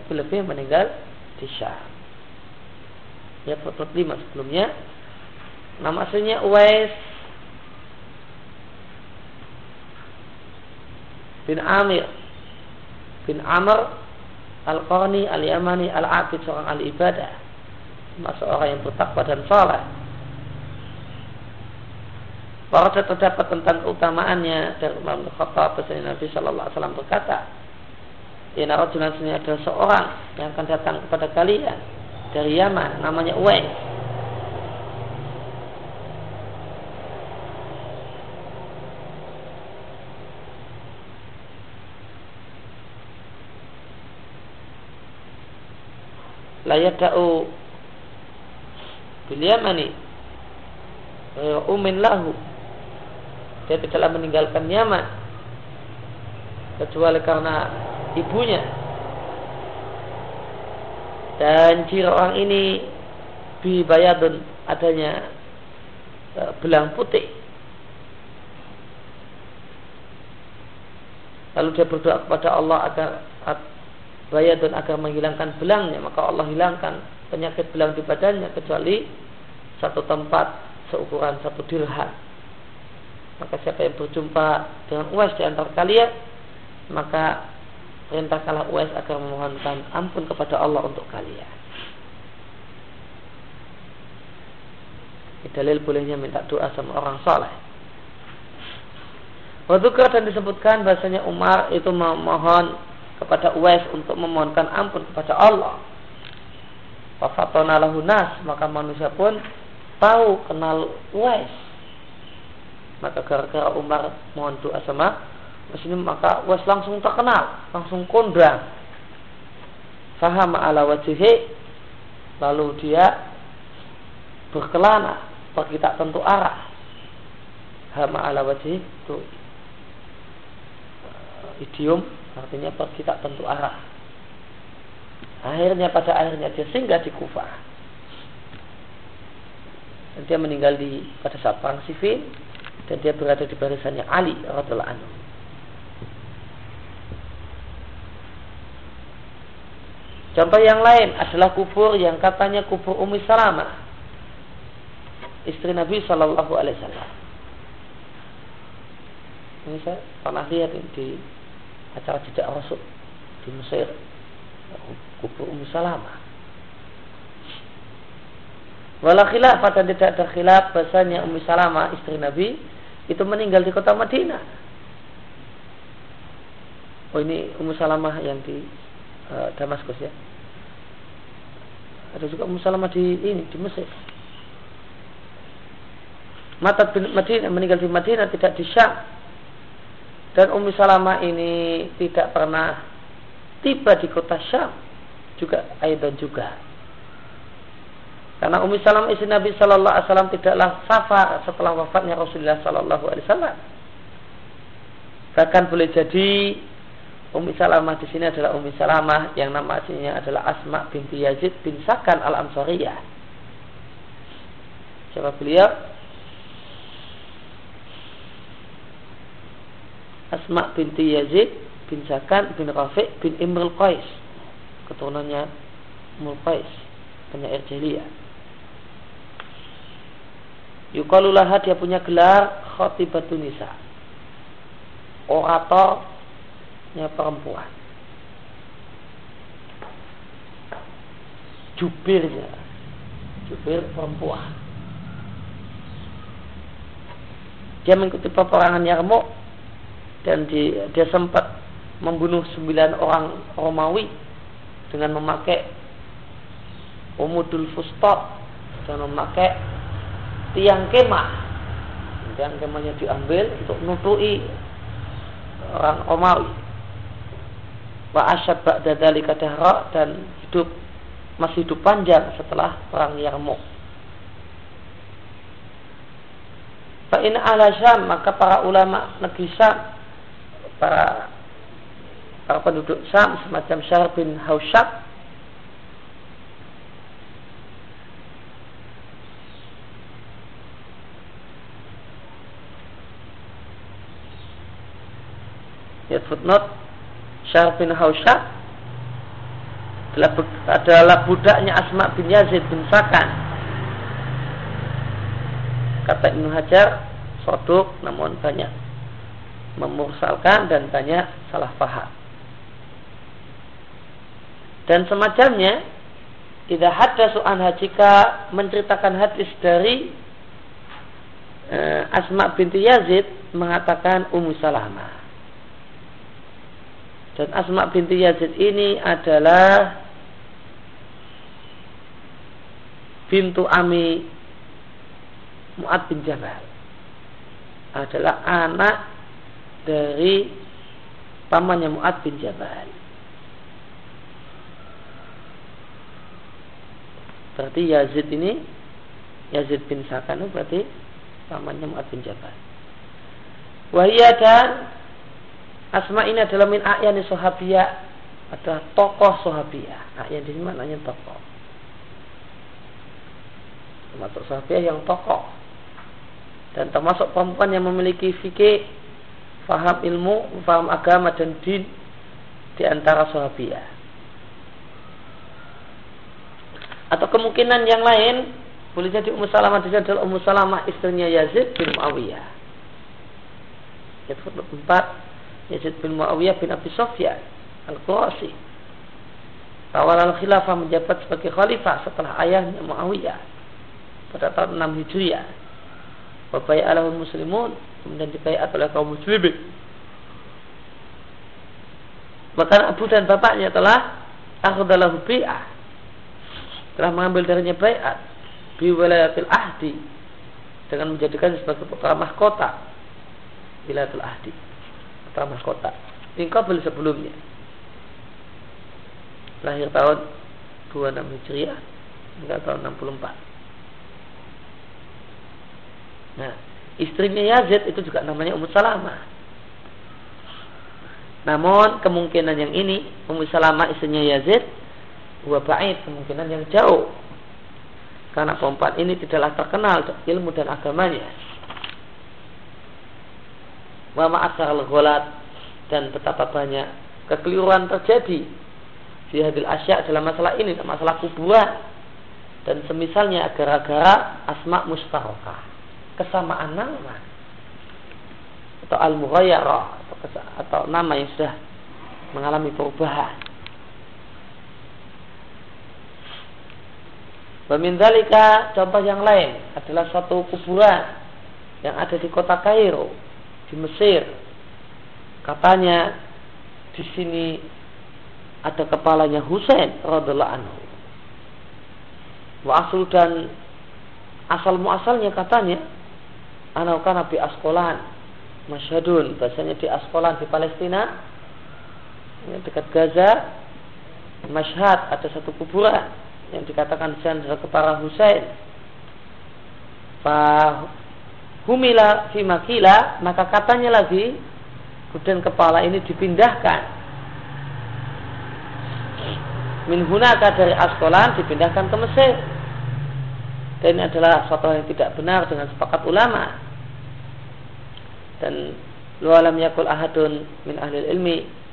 Lebih-lebih meninggal di Syam. Ya foto lima sebelumnya. Nama aslinya Uwais bin Amir bin Amr Al-Qarni Al-Yamani Al-Abid seorang ahli ibadah. Masuk orang yang bertakwa dan saleh Warada terdapat tentang keutamaannya dari Umar bin Khattab Nabi Shallallahu Alaihi Wasallam berkata, Ya rajulan ini adalah seorang yang akan datang kepada kalian dari Yaman, namanya Uwais. la yada'u bil yamani umin lahu dia tidaklah meninggalkan Yaman. Kecuali karena ibunya. Dan ciri orang ini bibayadun adanya e, belang putih. Lalu dia berdoa kepada Allah agar bayadun agar menghilangkan belangnya. Maka Allah hilangkan penyakit belang di badannya kecuali satu tempat seukuran satu dirham maka siapa yang berjumpa dengan Uwais di antara kalian maka perintahkanlah Uwais agar memohonkan ampun kepada Allah untuk kalian dalil bolehnya minta doa sama orang soleh Wadukar dan disebutkan bahasanya Umar itu memohon kepada Uwais untuk memohonkan ampun kepada Allah. Fafatona lahu nas, maka manusia pun tahu kenal Uwais. Maka gara-gara Umar mohon doa sama Muslim maka Uwais langsung terkenal, langsung kondang. Faham ala wajhi lalu dia berkelana pergi tak tentu arah. Hama ala wajhi itu idiom Artinya pergi tak tentu arah. Akhirnya pada akhirnya dia singgah di Kufah. Dia meninggal di pada saat perang sivil dan dia berada di barisannya Ali radhiallahu anhu. Contoh yang lain adalah kubur yang katanya kubur Ummi Salamah istri Nabi Shallallahu Alaihi Wasallam. Ini saya pernah lihat di acara jejak Rasul di Mesir kubur Ummu Salamah Walau khilaf pada tidak ada khilaf bahasanya Ummu Salamah istri Nabi itu meninggal di kota Madinah. Oh ini Ummu Salamah yang di uh, Damaskus ya. Ada juga Ummu Salamah di ini di Mesir. Mata bin Madinah meninggal di Madinah tidak di Syam. Dan Ummi Salamah ini tidak pernah tiba di kota Syam juga Aidan juga. Karena Ummi Salamah istri Nabi Shallallahu Alaihi Wasallam tidaklah safar setelah wafatnya Rasulullah Shallallahu Alaihi Wasallam. Bahkan boleh jadi Ummi Salamah di sini adalah Ummi Salamah yang nama aslinya adalah Asma binti Yazid bin Sakan al Ansariyah. Siapa beliau? Asma binti Yazid bin Zakan bin Rafiq bin Imrul Qais keturunannya Imrul Qais penyair jahiliyah Yukalulaha dia punya gelar Khotibatun Nisa. Oratornya perempuan. Jubirnya. Jubir perempuan. Dia mengikuti peperangan Yarmouk dan di, dia sempat membunuh sembilan orang Romawi dengan memakai umudul fusta dan memakai tiang kemah. Tiang kemahnya diambil untuk nutui orang Romawi. Wa asyad ba'da dzalika dan hidup masih hidup panjang setelah perang Yarmouk. Fa'in ala Syam maka para ulama negeri Syam para para penduduk Syam semacam Syar bin Hausyab ya footnote Syar bin adalah budaknya Asma bin Yazid bin Sakan kata Ibnu Hajar soduk namun banyak memursalkan dan banyak salah paham dan semacamnya tidak ada anha jika menceritakan hadis dari eh, Asma binti Yazid mengatakan Ummu Salamah. Dan Asma binti Yazid ini adalah bintu Ami Mu'ad bin Jabal. Adalah anak dari pamannya Mu'ad bin Jabal. Berarti Yazid ini Yazid bin Sakan berarti pamannya Mu'ad bin Jabal. Wahia dan Asma ini adalah min a'yani sahabiyah adalah tokoh sahabiyah. A'yan di sini maknanya tokoh. Termasuk sahabiyah yang tokoh. Dan termasuk perempuan yang memiliki fikih, faham ilmu, faham agama dan din di antara sahabiyah. Atau kemungkinan yang lain boleh jadi Ummu Salamah di adalah Ummu Salamah istrinya Yazid bin Muawiyah. Ayat empat Yazid bin Muawiyah bin Abi Sofyan Al-Qurasi. Awal al-khilafah menjabat sebagai khalifah setelah ayahnya Muawiyah pada tahun 6 Hijriah. Wabai alahul muslimun kemudian dibaiat oleh kaum muslimin. Bahkan Abu dan bapaknya telah akhdalahu bi'ah telah mengambil darinya bayat bi wilayatil ahdi dengan menjadikan sebagai putra mahkota wilayatil ahdi putra mahkota beli sebelumnya lahir tahun 26 Hijriah hingga tahun 64 nah istrinya Yazid itu juga namanya Ummu Salamah namun kemungkinan yang ini Ummu Salamah istrinya Yazid Wa ba'id kemungkinan yang jauh. Karena perempuan ini tidaklah terkenal ilmu dan agamanya. Wa ma'asar gholat dan betapa banyak kekeliruan terjadi di hadil asya dalam masalah ini, masalah kuburan. Dan semisalnya gara-gara asma mustarokah kesamaan nama. Atau al atau, atau nama yang sudah mengalami perubahan. Pemindalika contoh yang lain adalah suatu kuburan yang ada di kota Kairo di Mesir. Katanya di sini ada kepalanya Husain radhiallahu anhu. Wa asal dan asal muasalnya katanya anauka Nabi Askolan Masyadun bahasanya di Askolan di Palestina dekat Gaza Masyhad ada satu kuburan yang dikatakan Zain adalah kepala Husain. Humila fimakila maka katanya lagi kemudian kepala ini dipindahkan min hunaka dari Askolan dipindahkan ke Mesir dan ini adalah suatu yang tidak benar dengan sepakat ulama dan lualam yakul ahadun min ahli ilmi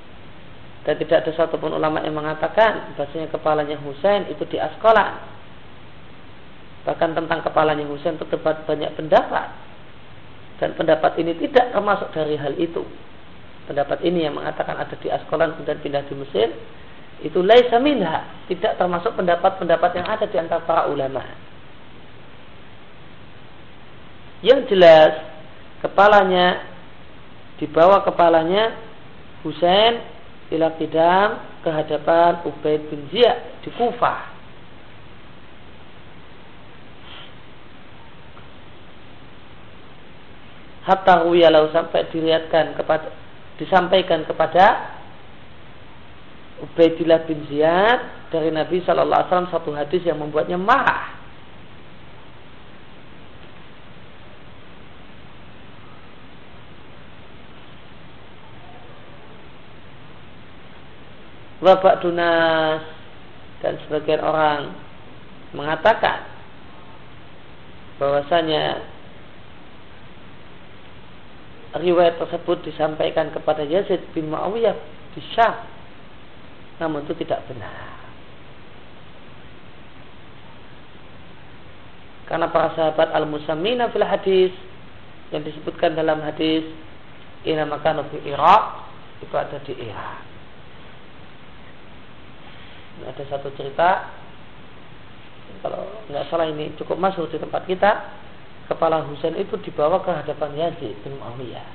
dan tidak ada satupun ulama yang mengatakan bahasanya kepalanya Husain itu di askola. Bahkan tentang kepalanya Husain terdapat banyak pendapat. Dan pendapat ini tidak termasuk dari hal itu. Pendapat ini yang mengatakan ada di askolan kemudian pindah di Mesir itu laisa minha, tidak termasuk pendapat-pendapat yang ada di antara para ulama. Yang jelas kepalanya dibawa kepalanya Husain ila kidam ke hadapan Ubaid bin Ziyad di Kufah. hatta ruyalau sampai dilihatkan kepada disampaikan kepada Ubaidillah bin Ziyad dari Nabi Shallallahu Alaihi Wasallam satu hadis yang membuatnya marah. Bapak Dunas dan sebagian orang mengatakan bahwasanya riwayat tersebut disampaikan kepada Yazid bin Muawiyah di Syam namun itu tidak benar. Karena para sahabat al-musammina fil hadis yang disebutkan dalam hadis ila makanu fi Irak itu ada di Irak. Ada satu cerita kalau nggak salah ini cukup masuk di tempat kita kepala Husain itu dibawa ke hadapan Yazid bin Muawiyah.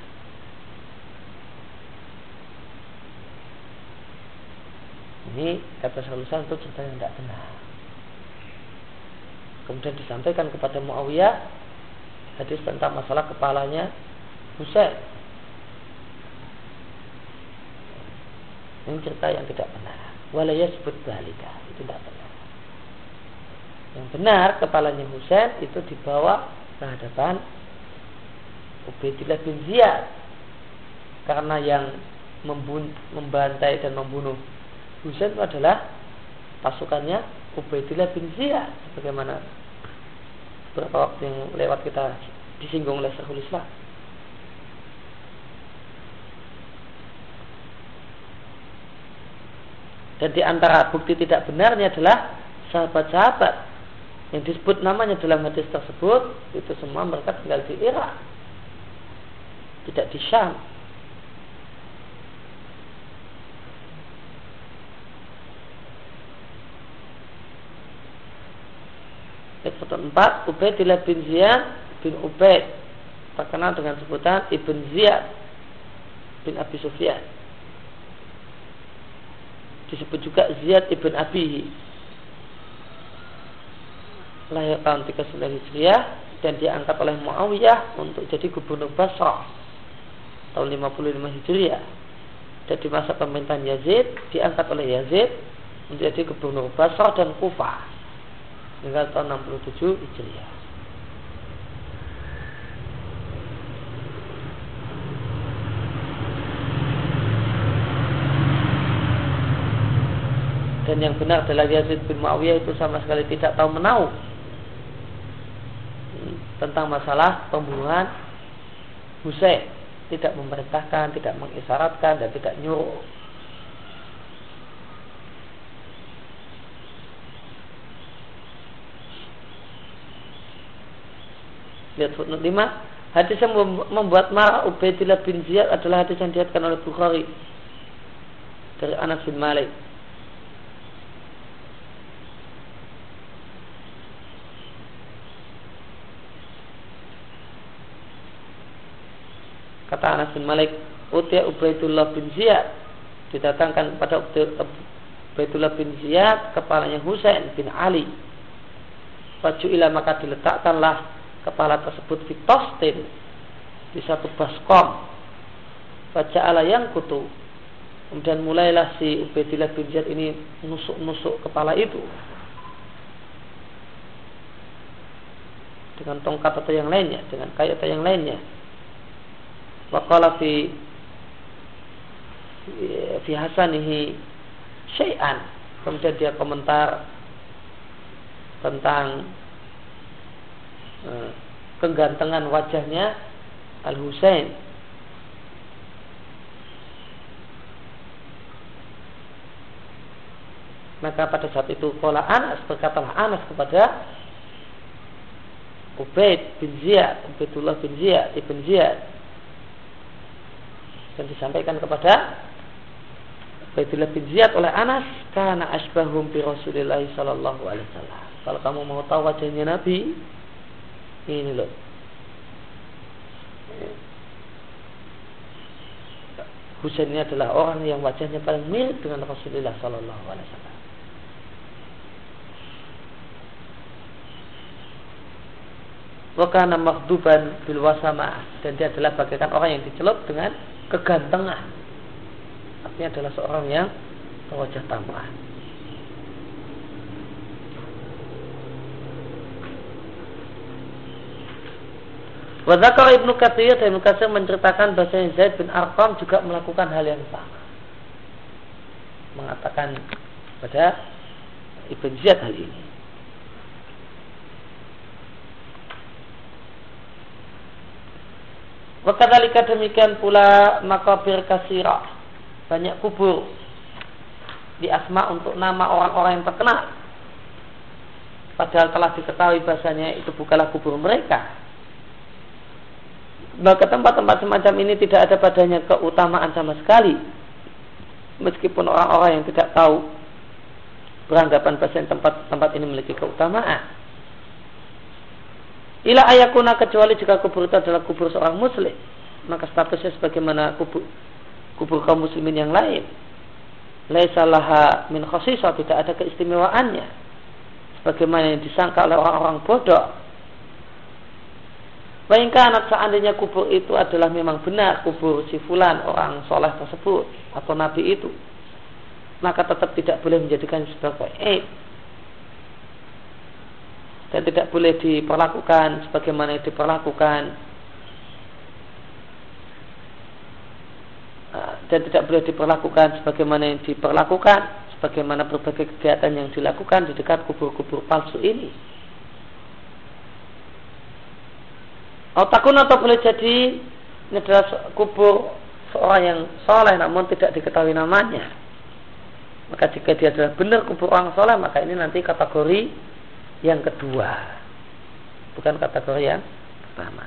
Ini kata Salusan itu cerita yang tidak benar. Kemudian disampaikan kepada Muawiyah hadis tentang masalah kepalanya Husain. Ini cerita yang tidak benar. Walaya sebut balika itu tidak benar. Yang benar kepalanya Husain itu dibawa ke hadapan Ubaidillah bin Ziyad. Karena yang membantai dan membunuh Husain itu adalah pasukannya Ubaidillah bin Ziyad. Sebagaimana beberapa waktu yang lewat kita disinggung oleh Syekhul Islam. Dan di antara bukti tidak benarnya adalah sahabat-sahabat yang disebut namanya dalam hadis tersebut itu semua mereka tinggal di Irak. Tidak di Syam. Ayat 4 Ubaidillah bin Ziyad bin Ubaid terkenal dengan sebutan Ibn Ziyad bin Abi Sufyan. Disebut juga Ziyad ibn Abihi lahir tahun 39 Hijriah dan diangkat oleh Muawiyah untuk jadi gubernur Basrah tahun 55 Hijriah. Dan di masa pemerintahan Yazid diangkat oleh Yazid menjadi gubernur Basrah dan Kufah. Hingga tahun 67 Hijriah. Dan yang benar adalah Yazid bin Muawiyah itu sama sekali tidak tahu menau tentang masalah pembunuhan Husain tidak memerintahkan, tidak mengisyaratkan dan tidak nyuruh. Lihat footnote 5 Hadis yang membuat marah Ubaidillah bin Ziyad adalah hadis yang dilihatkan oleh Bukhari dari Anas bin Malik Kata Anas bin Malik, Utia Ubaidullah bin Ziyad didatangkan kepada Ubaidullah bin Ziyad kepalanya Husain bin Ali. ilah maka diletakkanlah kepala tersebut di tostin di satu baskom. ala yang kutu. Kemudian mulailah si Ubaidillah bin Ziyad ini nusuk-nusuk kepala itu dengan tongkat atau yang lainnya, dengan kayu atau yang lainnya Waqala fi fi hasanihi syai'an. Kemudian dia komentar tentang uh, kegantengan wajahnya Al Husain. Maka pada saat itu Kola Anas berkatalah Anas kepada Ubaid bin Ziyad, Ubaidullah bin Ziyad, Ibn Ziyad dan disampaikan kepada Baitullah bin Ziyad oleh Anas karena asbahum bi Rasulillah sallallahu alaihi wasallam. Kalau kamu mau tahu wajahnya Nabi, ini loh. Husain ini adalah orang yang wajahnya paling mirip dengan Rasulullah sallallahu alaihi wasallam. Wakana makhduban bil wasama dan dia adalah bagaikan orang yang dicelup dengan kegantengan. Artinya adalah seorang yang berwajah tamah. Wadakar Ibnu Katsir dan Ibnu Katsir menceritakan bahwa Zaid bin Arqam juga melakukan hal yang sama. mengatakan pada Ibn Ziyad hal ini. Wakadhalika demikian pula makabir kasira banyak kubur di asma untuk nama orang-orang yang terkenal. Padahal telah diketahui bahasanya itu bukanlah kubur mereka. Maka tempat-tempat semacam ini tidak ada padanya keutamaan sama sekali. Meskipun orang-orang yang tidak tahu beranggapan bahasanya tempat-tempat ini memiliki keutamaan. Ila ayakuna kecuali jika kubur itu adalah kubur seorang muslim. Maka statusnya sebagaimana kubur, kubur kaum muslimin yang lain. Laisalaha min khasisah tidak ada keistimewaannya. Sebagaimana yang disangka oleh orang-orang bodoh. Bayangkan seandainya kubur itu adalah memang benar kubur si fulan orang soleh tersebut atau nabi itu maka tetap tidak boleh menjadikan sebagai aib dan tidak boleh diperlakukan sebagaimana diperlakukan dan tidak boleh diperlakukan sebagaimana yang diperlakukan sebagaimana berbagai kegiatan yang dilakukan di dekat kubur-kubur palsu ini. Otakun atau boleh jadi ini adalah kubur seorang yang soleh namun tidak diketahui namanya. Maka jika dia adalah benar kubur orang soleh maka ini nanti kategori yang kedua, bukan kategori yang pertama.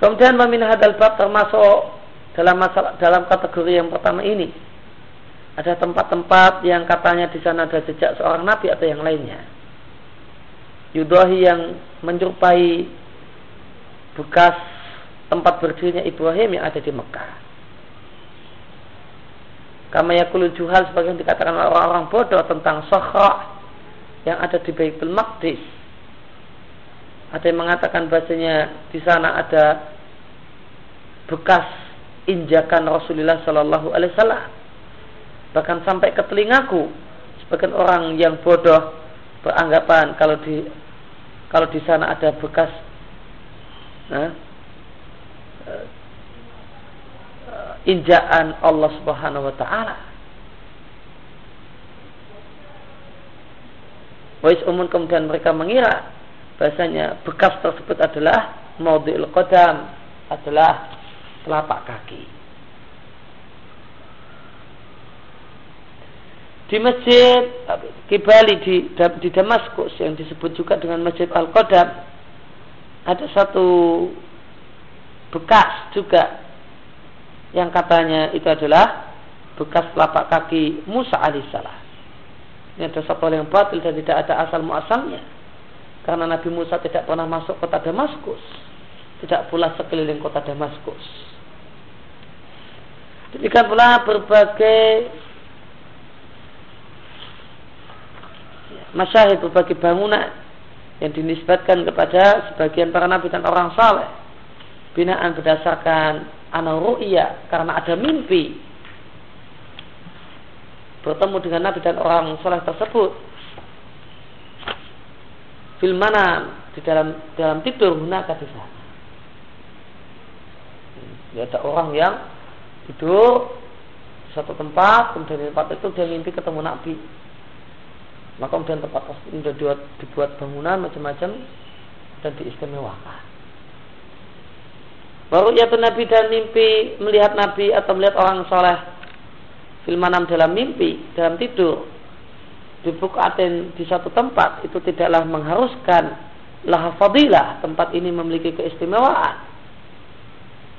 Kemudian memin hadal bab termasuk dalam masalah dalam kategori yang pertama ini. Ada tempat-tempat yang katanya di sana ada jejak seorang nabi atau yang lainnya. Yudohi yang menyerupai bekas tempat berdirinya Ibrahim yang ada di Mekah. Kama yakulu juhal sebagian dikatakan orang-orang bodoh tentang sohra yang ada di Baitul Maqdis. Ada yang mengatakan bahasanya di sana ada bekas injakan Rasulullah Shallallahu Alaihi Wasallam. Bahkan sampai ke telingaku, sebagian orang yang bodoh beranggapan kalau di kalau di sana ada bekas nah, injaan Allah Subhanahu Wa Taala. Wais umun kemudian mereka mengira bahasanya bekas tersebut adalah maudhi'ul qadam adalah telapak kaki. Di masjid Kibali di, di Damaskus yang disebut juga dengan Masjid Al-Qadam ada satu bekas juga yang katanya itu adalah bekas telapak kaki Musa alaihissalam. Ini ada satu yang batil dan tidak ada asal muasalnya. Karena Nabi Musa tidak pernah masuk kota Damaskus. Tidak pula sekeliling kota Damaskus. Demikian pula berbagai masyahid berbagai bangunan yang dinisbatkan kepada sebagian para nabi dan orang saleh binaan berdasarkan anaru'iyah karena ada mimpi. Bertemu dengan nabi dan orang saleh tersebut. Filmana di dalam dalam tidur gunakan di sana. ada orang yang tidur satu tempat kemudian di tempat itu dia mimpi ketemu Nabi. Maka kemudian tempat tersebut sudah dibuat bangunan macam-macam dan diistimewakan baru ya Nabi dan mimpi melihat Nabi atau melihat orang soleh. Filmanam dalam mimpi dalam tidur. Di bukatin di satu tempat itu tidaklah mengharuskan lah fadilah tempat ini memiliki keistimewaan.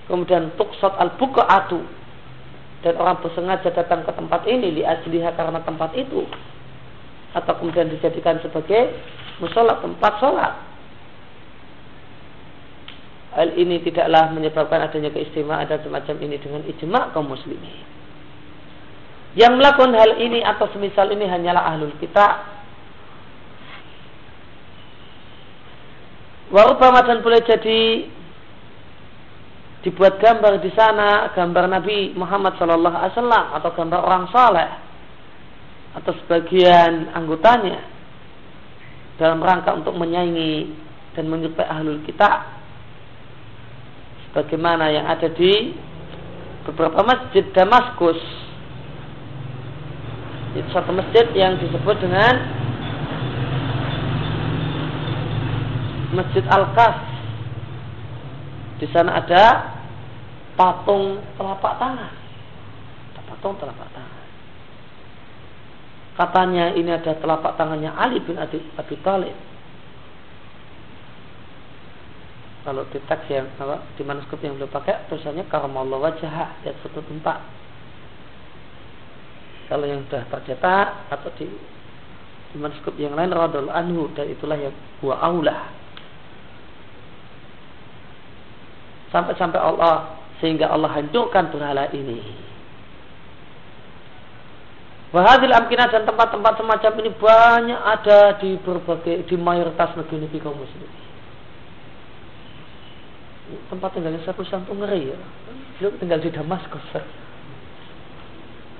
Kemudian tuksat al atu dan orang bersengaja datang ke tempat ini li ajliha karena tempat itu. Atau kemudian dijadikan sebagai musola tempat sholat hal ini tidaklah menyebabkan adanya keistimewaan dan semacam ini dengan ijma kaum muslimin. Yang melakukan hal ini atau semisal ini hanyalah ahlul kita Warubama dan boleh jadi dibuat gambar di sana gambar Nabi Muhammad Shallallahu Alaihi Wasallam atau gambar orang saleh atau sebagian anggotanya dalam rangka untuk menyaingi dan menyerupai ahlul kita sebagaimana yang ada di beberapa masjid Damaskus itu satu masjid yang disebut dengan Masjid Al-Kaf. Di sana ada patung telapak tangan. Ada patung telapak tangan. Katanya ini ada telapak tangannya Ali bin Abi, Abi Kalau di teks yang apa, di manuskrip yang beliau pakai tulisannya karamallahu wajah ayat satu tempat. Kalau yang sudah tercetak atau di, di manuskrip yang lain radul anhu dan itulah yang gua aulah. Sampai-sampai Allah sehingga Allah hancurkan berhala ini. Wahadil amkinah dan tempat-tempat semacam ini banyak ada di berbagai di mayoritas negeri-negeri kaum muslim. Tempat tinggalnya Islam itu ngeri ya. Beliau tinggal di Damaskus.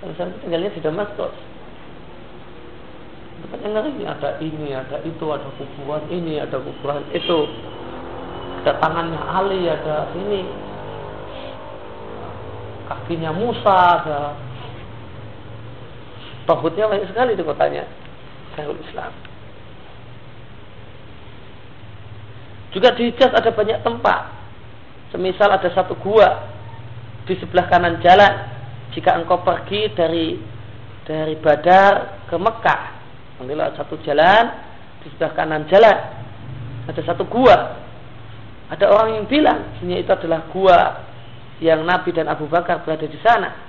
Saya tinggalnya di Damaskus. Tempatnya ngeri ada ini, ada itu, ada kuburan ini, ada kuburan itu. Ada tangannya Ali, ada ini. Kakinya Musa, ada Tauhidnya banyak sekali di kotanya Syekhul Islam. Juga di Hijaz ada banyak tempat. Semisal ada satu gua di sebelah kanan jalan. Jika engkau pergi dari dari Badar ke Mekah, ambillah satu jalan di sebelah kanan jalan. Ada satu gua. Ada orang yang bilang, sebenarnya itu adalah gua yang Nabi dan Abu Bakar berada di sana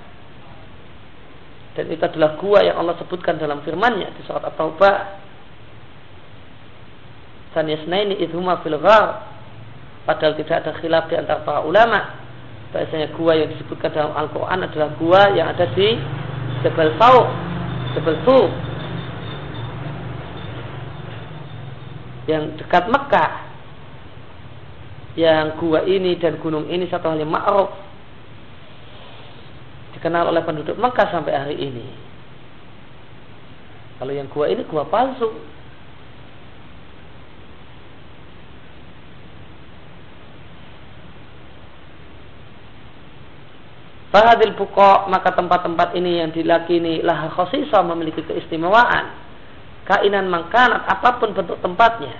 dan itu adalah gua yang Allah sebutkan dalam firman-Nya di surat At-Taubah. Saniyasnaini idhuma fil ghar. Padahal tidak ada khilaf di antara para ulama. Bahasanya gua yang disebutkan dalam Al-Quran adalah gua yang ada di Jabal Fauq, Jabal Tur. Yang dekat Mekah. Yang gua ini dan gunung ini satu hal yang dikenal oleh penduduk Mekah sampai hari ini. Kalau yang gua ini gua palsu. Fahadil buka maka tempat-tempat ini yang dilakini lah khosisah memiliki keistimewaan. Kainan mangkanat apa pun bentuk tempatnya.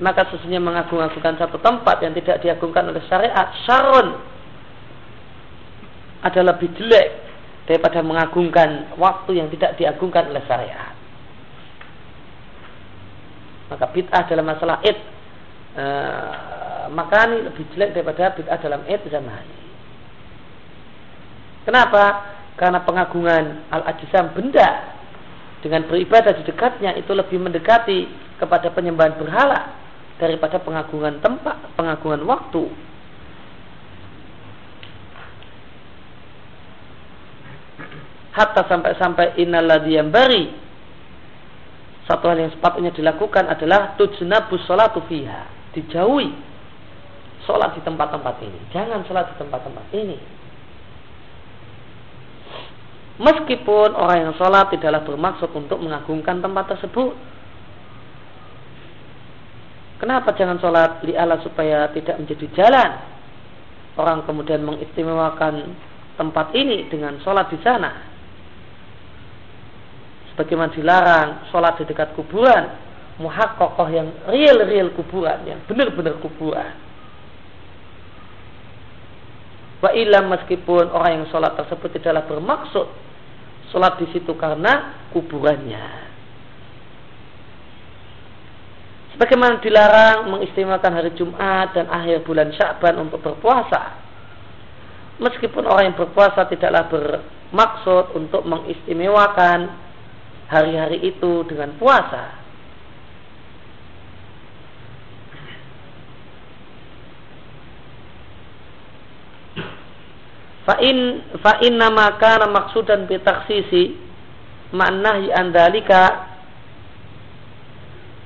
Maka sesungguhnya mengagung-agungkan satu tempat yang tidak diagungkan oleh syariat syarun ada lebih jelek daripada mengagungkan waktu yang tidak diagungkan oleh syariat. Maka bid'ah dalam masalah id e, maka ini lebih jelek daripada bid'ah dalam id zaman ini. Kenapa? Karena pengagungan al-ajisam benda. Dengan beribadah di dekatnya itu lebih mendekati kepada penyembahan berhala daripada pengagungan tempat, pengagungan waktu. Hatta sampai-sampai innalladzi yang bari satu hal yang sepatutnya dilakukan adalah tujnabus salatu fiha. Dijauhi. Sholat di tempat-tempat ini. Jangan sholat di tempat-tempat ini meskipun orang yang sholat tidaklah bermaksud untuk mengagungkan tempat tersebut. Kenapa jangan sholat li'ala supaya tidak menjadi jalan? Orang kemudian mengistimewakan tempat ini dengan sholat di sana. Bagaimana dilarang sholat di dekat kuburan muhakkokoh yang real-real kuburan yang benar-benar kuburan. Wa ilam meskipun orang yang sholat tersebut tidaklah bermaksud sholat di situ karena kuburannya Sebagaimana dilarang mengistimewakan hari Jumat dan akhir bulan Sya'ban untuk berpuasa. Meskipun orang yang berpuasa tidaklah bermaksud untuk mengistimewakan hari-hari itu dengan puasa. Fa'in fa'in nama kana maksudan bi taksisi ma'nahi andalika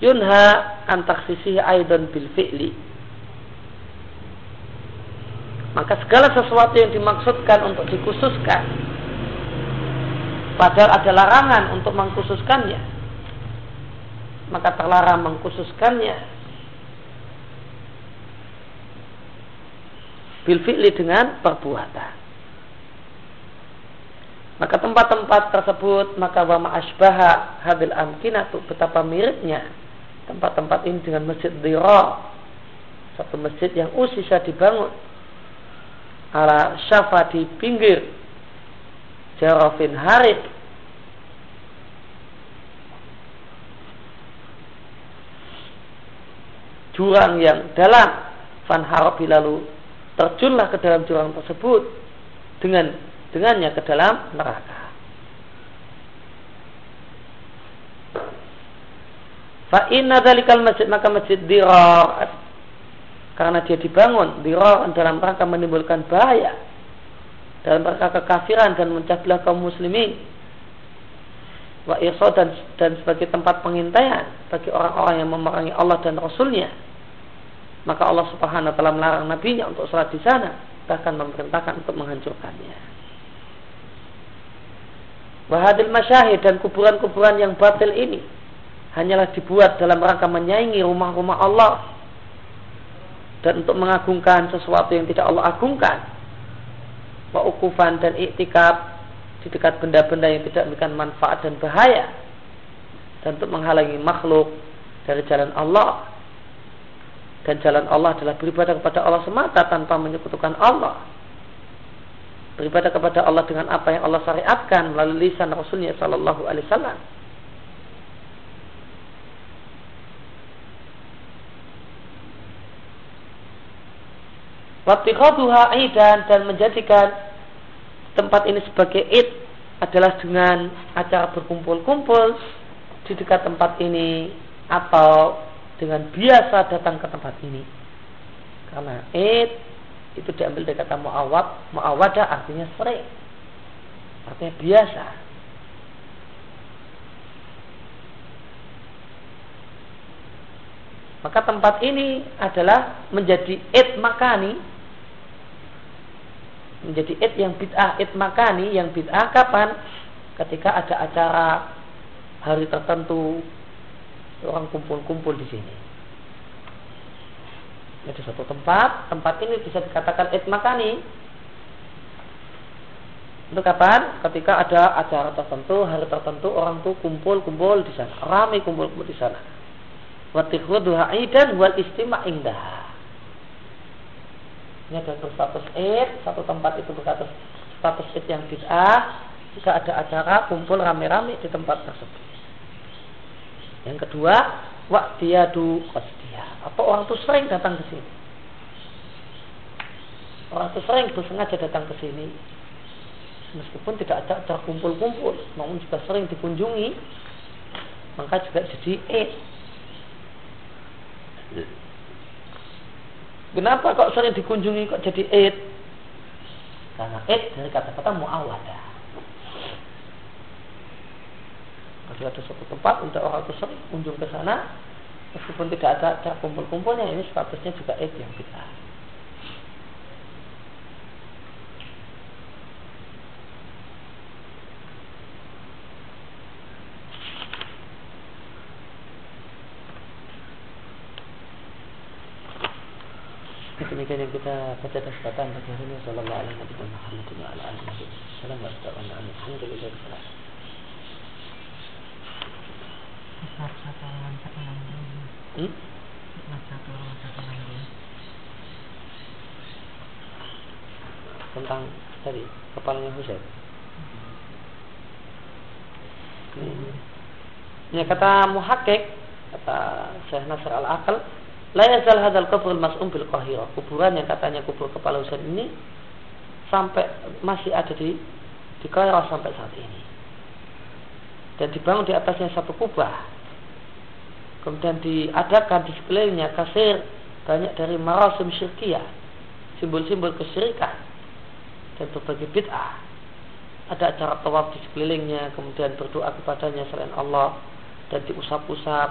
yunha an taksisihi aidan bil fi'li. Maka segala sesuatu yang dimaksudkan untuk dikhususkan Padahal ada larangan untuk mengkhususkannya. Maka terlarang mengkhususkannya. bil fi'li dengan perbuatan. Maka tempat-tempat tersebut maka wa ma'asbaha hadil amkinatu betapa miripnya tempat-tempat ini dengan masjid Dira. Satu masjid yang usisa dibangun. Ala syafa di pinggir. Jarofin harib jurang yang dalam. Fan harabi lalu terjunlah ke dalam jurang tersebut dengan dengannya ke dalam neraka. Fa inna dalikal masjid maka masjid dirar. Karena dia dibangun dirar dalam rangka menimbulkan bahaya. Dalam rangka kekafiran dan mencah belah kaum muslimin. Wa irsa dan, dan sebagai tempat pengintaian bagi orang-orang yang memerangi Allah dan Rasulnya. Maka Allah subhanahu wa ta'ala melarang nabinya untuk sholat di sana bahkan memerintahkan untuk menghancurkannya wahadil masyahid dan kuburan-kuburan yang batil ini hanyalah dibuat dalam rangka menyaingi rumah-rumah Allah dan untuk mengagungkan sesuatu yang tidak Allah agungkan. Ukufan dan iktikaf di dekat benda-benda yang tidak memberikan manfaat dan bahaya. Dan untuk menghalangi makhluk dari jalan Allah. Dan jalan Allah adalah beribadah kepada Allah semata tanpa menyekutukan Allah beribadah kepada Allah dengan apa yang Allah syariatkan melalui lisan Rasulnya Shallallahu Alaihi Wasallam Wattikhaduha aidan dan menjadikan tempat ini sebagai id adalah dengan acara berkumpul-kumpul di dekat tempat ini atau dengan biasa datang ke tempat ini. Karena id itu diambil dari kata mu'awad, mu'awadah artinya sering. Artinya biasa. Maka tempat ini adalah menjadi id makani menjadi id yang bid'ah, id makani yang bid'ah kapan? Ketika ada acara hari tertentu orang kumpul-kumpul di sini. Jadi satu tempat, tempat ini bisa dikatakan id makani. Untuk kapan? Ketika ada acara tertentu, hari tertentu orang tuh kumpul-kumpul di sana, ramai kumpul-kumpul di sana. Watikhuduha idan wal istima' indah ini ada status id satu tempat itu berkata status id yang bid'ah jika ada acara kumpul rame-rame di tempat tersebut yang kedua waktiyadu qasdiyah atau orang itu sering datang ke sini? Orang itu sering bersengaja datang ke sini. Meskipun tidak ada acara kumpul-kumpul namun juga sering dikunjungi. Maka juga jadi id Kenapa kok sering dikunjungi kok jadi id? Karena id dari kata-kata muawadah. Kalau ada suatu tempat untuk orang itu sering kunjung ke sana, meskipun tidak ada kumpul-kumpulnya, ini statusnya juga id yang kita. demikian yang kita baca dan kesempatan pada hari ini. Sallallahu alaihi wa sallam Muhammad wa ala alihi wa sallam wa sallam Hmm? Tentang tadi kepalanya Husain. Hmm. Ini kata muhakkik kata Syekh Nasr al-Aqal La yazal hadal kubur mas'um bil qahira. Kuburan yang katanya kubur kepala Husain ini sampai masih ada di di Kairo sampai saat ini. Dan dibangun di atasnya satu kubah. Kemudian diadakan di sekelilingnya kasir banyak dari marasim syirkiyah, simbol-simbol kesyirikan dan berbagai bid'ah. Ada acara tawaf di sekelilingnya, kemudian berdoa kepadanya selain Allah dan diusap-usap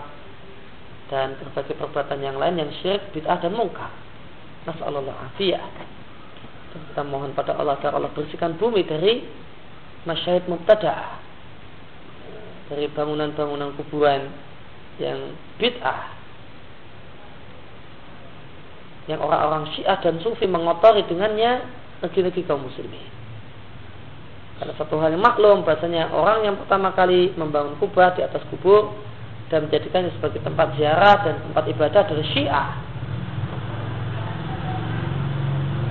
dan berbagai perbuatan yang lain yang syirik, bid'ah dan mungkar. Nasallallahu afiyah. Dan kita mohon pada Allah agar Allah bersihkan bumi dari masyahid mubtada dari bangunan-bangunan kuburan yang bid'ah yang orang-orang Syiah dan Sufi mengotori dengannya negeri-negeri kaum muslimin. Karena satu hal yang maklum bahasanya orang yang pertama kali membangun kubah di atas kubur dan menjadikannya sebagai tempat ziarah dan tempat ibadah adalah Syiah.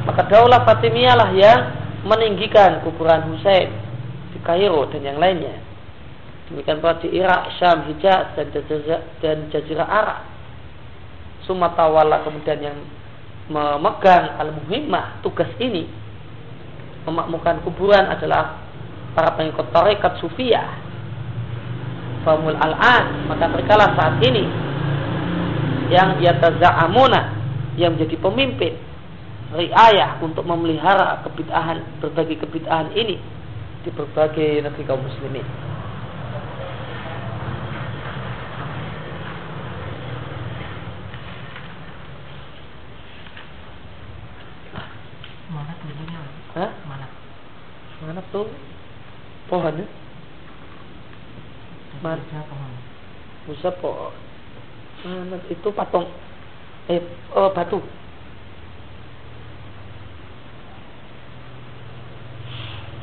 Maka daulah Fatimiyah lah yang meninggikan kuburan Husain di Kairo dan yang lainnya. Demikian pula di Irak, Syam, Hijaz dan, dan Jazirah Arab. Sumatawala kemudian yang memegang al-muhimmah tugas ini. Memakmurkan kuburan adalah para pengikut tarekat sufiyah. Famul al-an maka terkala saat ini yang yataza'amuna yang menjadi pemimpin riayah untuk memelihara kebid'ahan berbagai kebid'ahan ini di berbagai negeri kaum muslimin Hah? Mana? Mana tuh? Pohon ya? Mana? pohon. Musa pohon. Mana itu patung? Eh, oh, batu.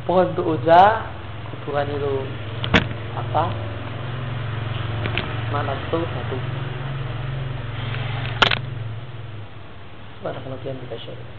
Pohon itu Uza, kuburan itu apa? Mana tuh batu? Subhanallah kita syukur.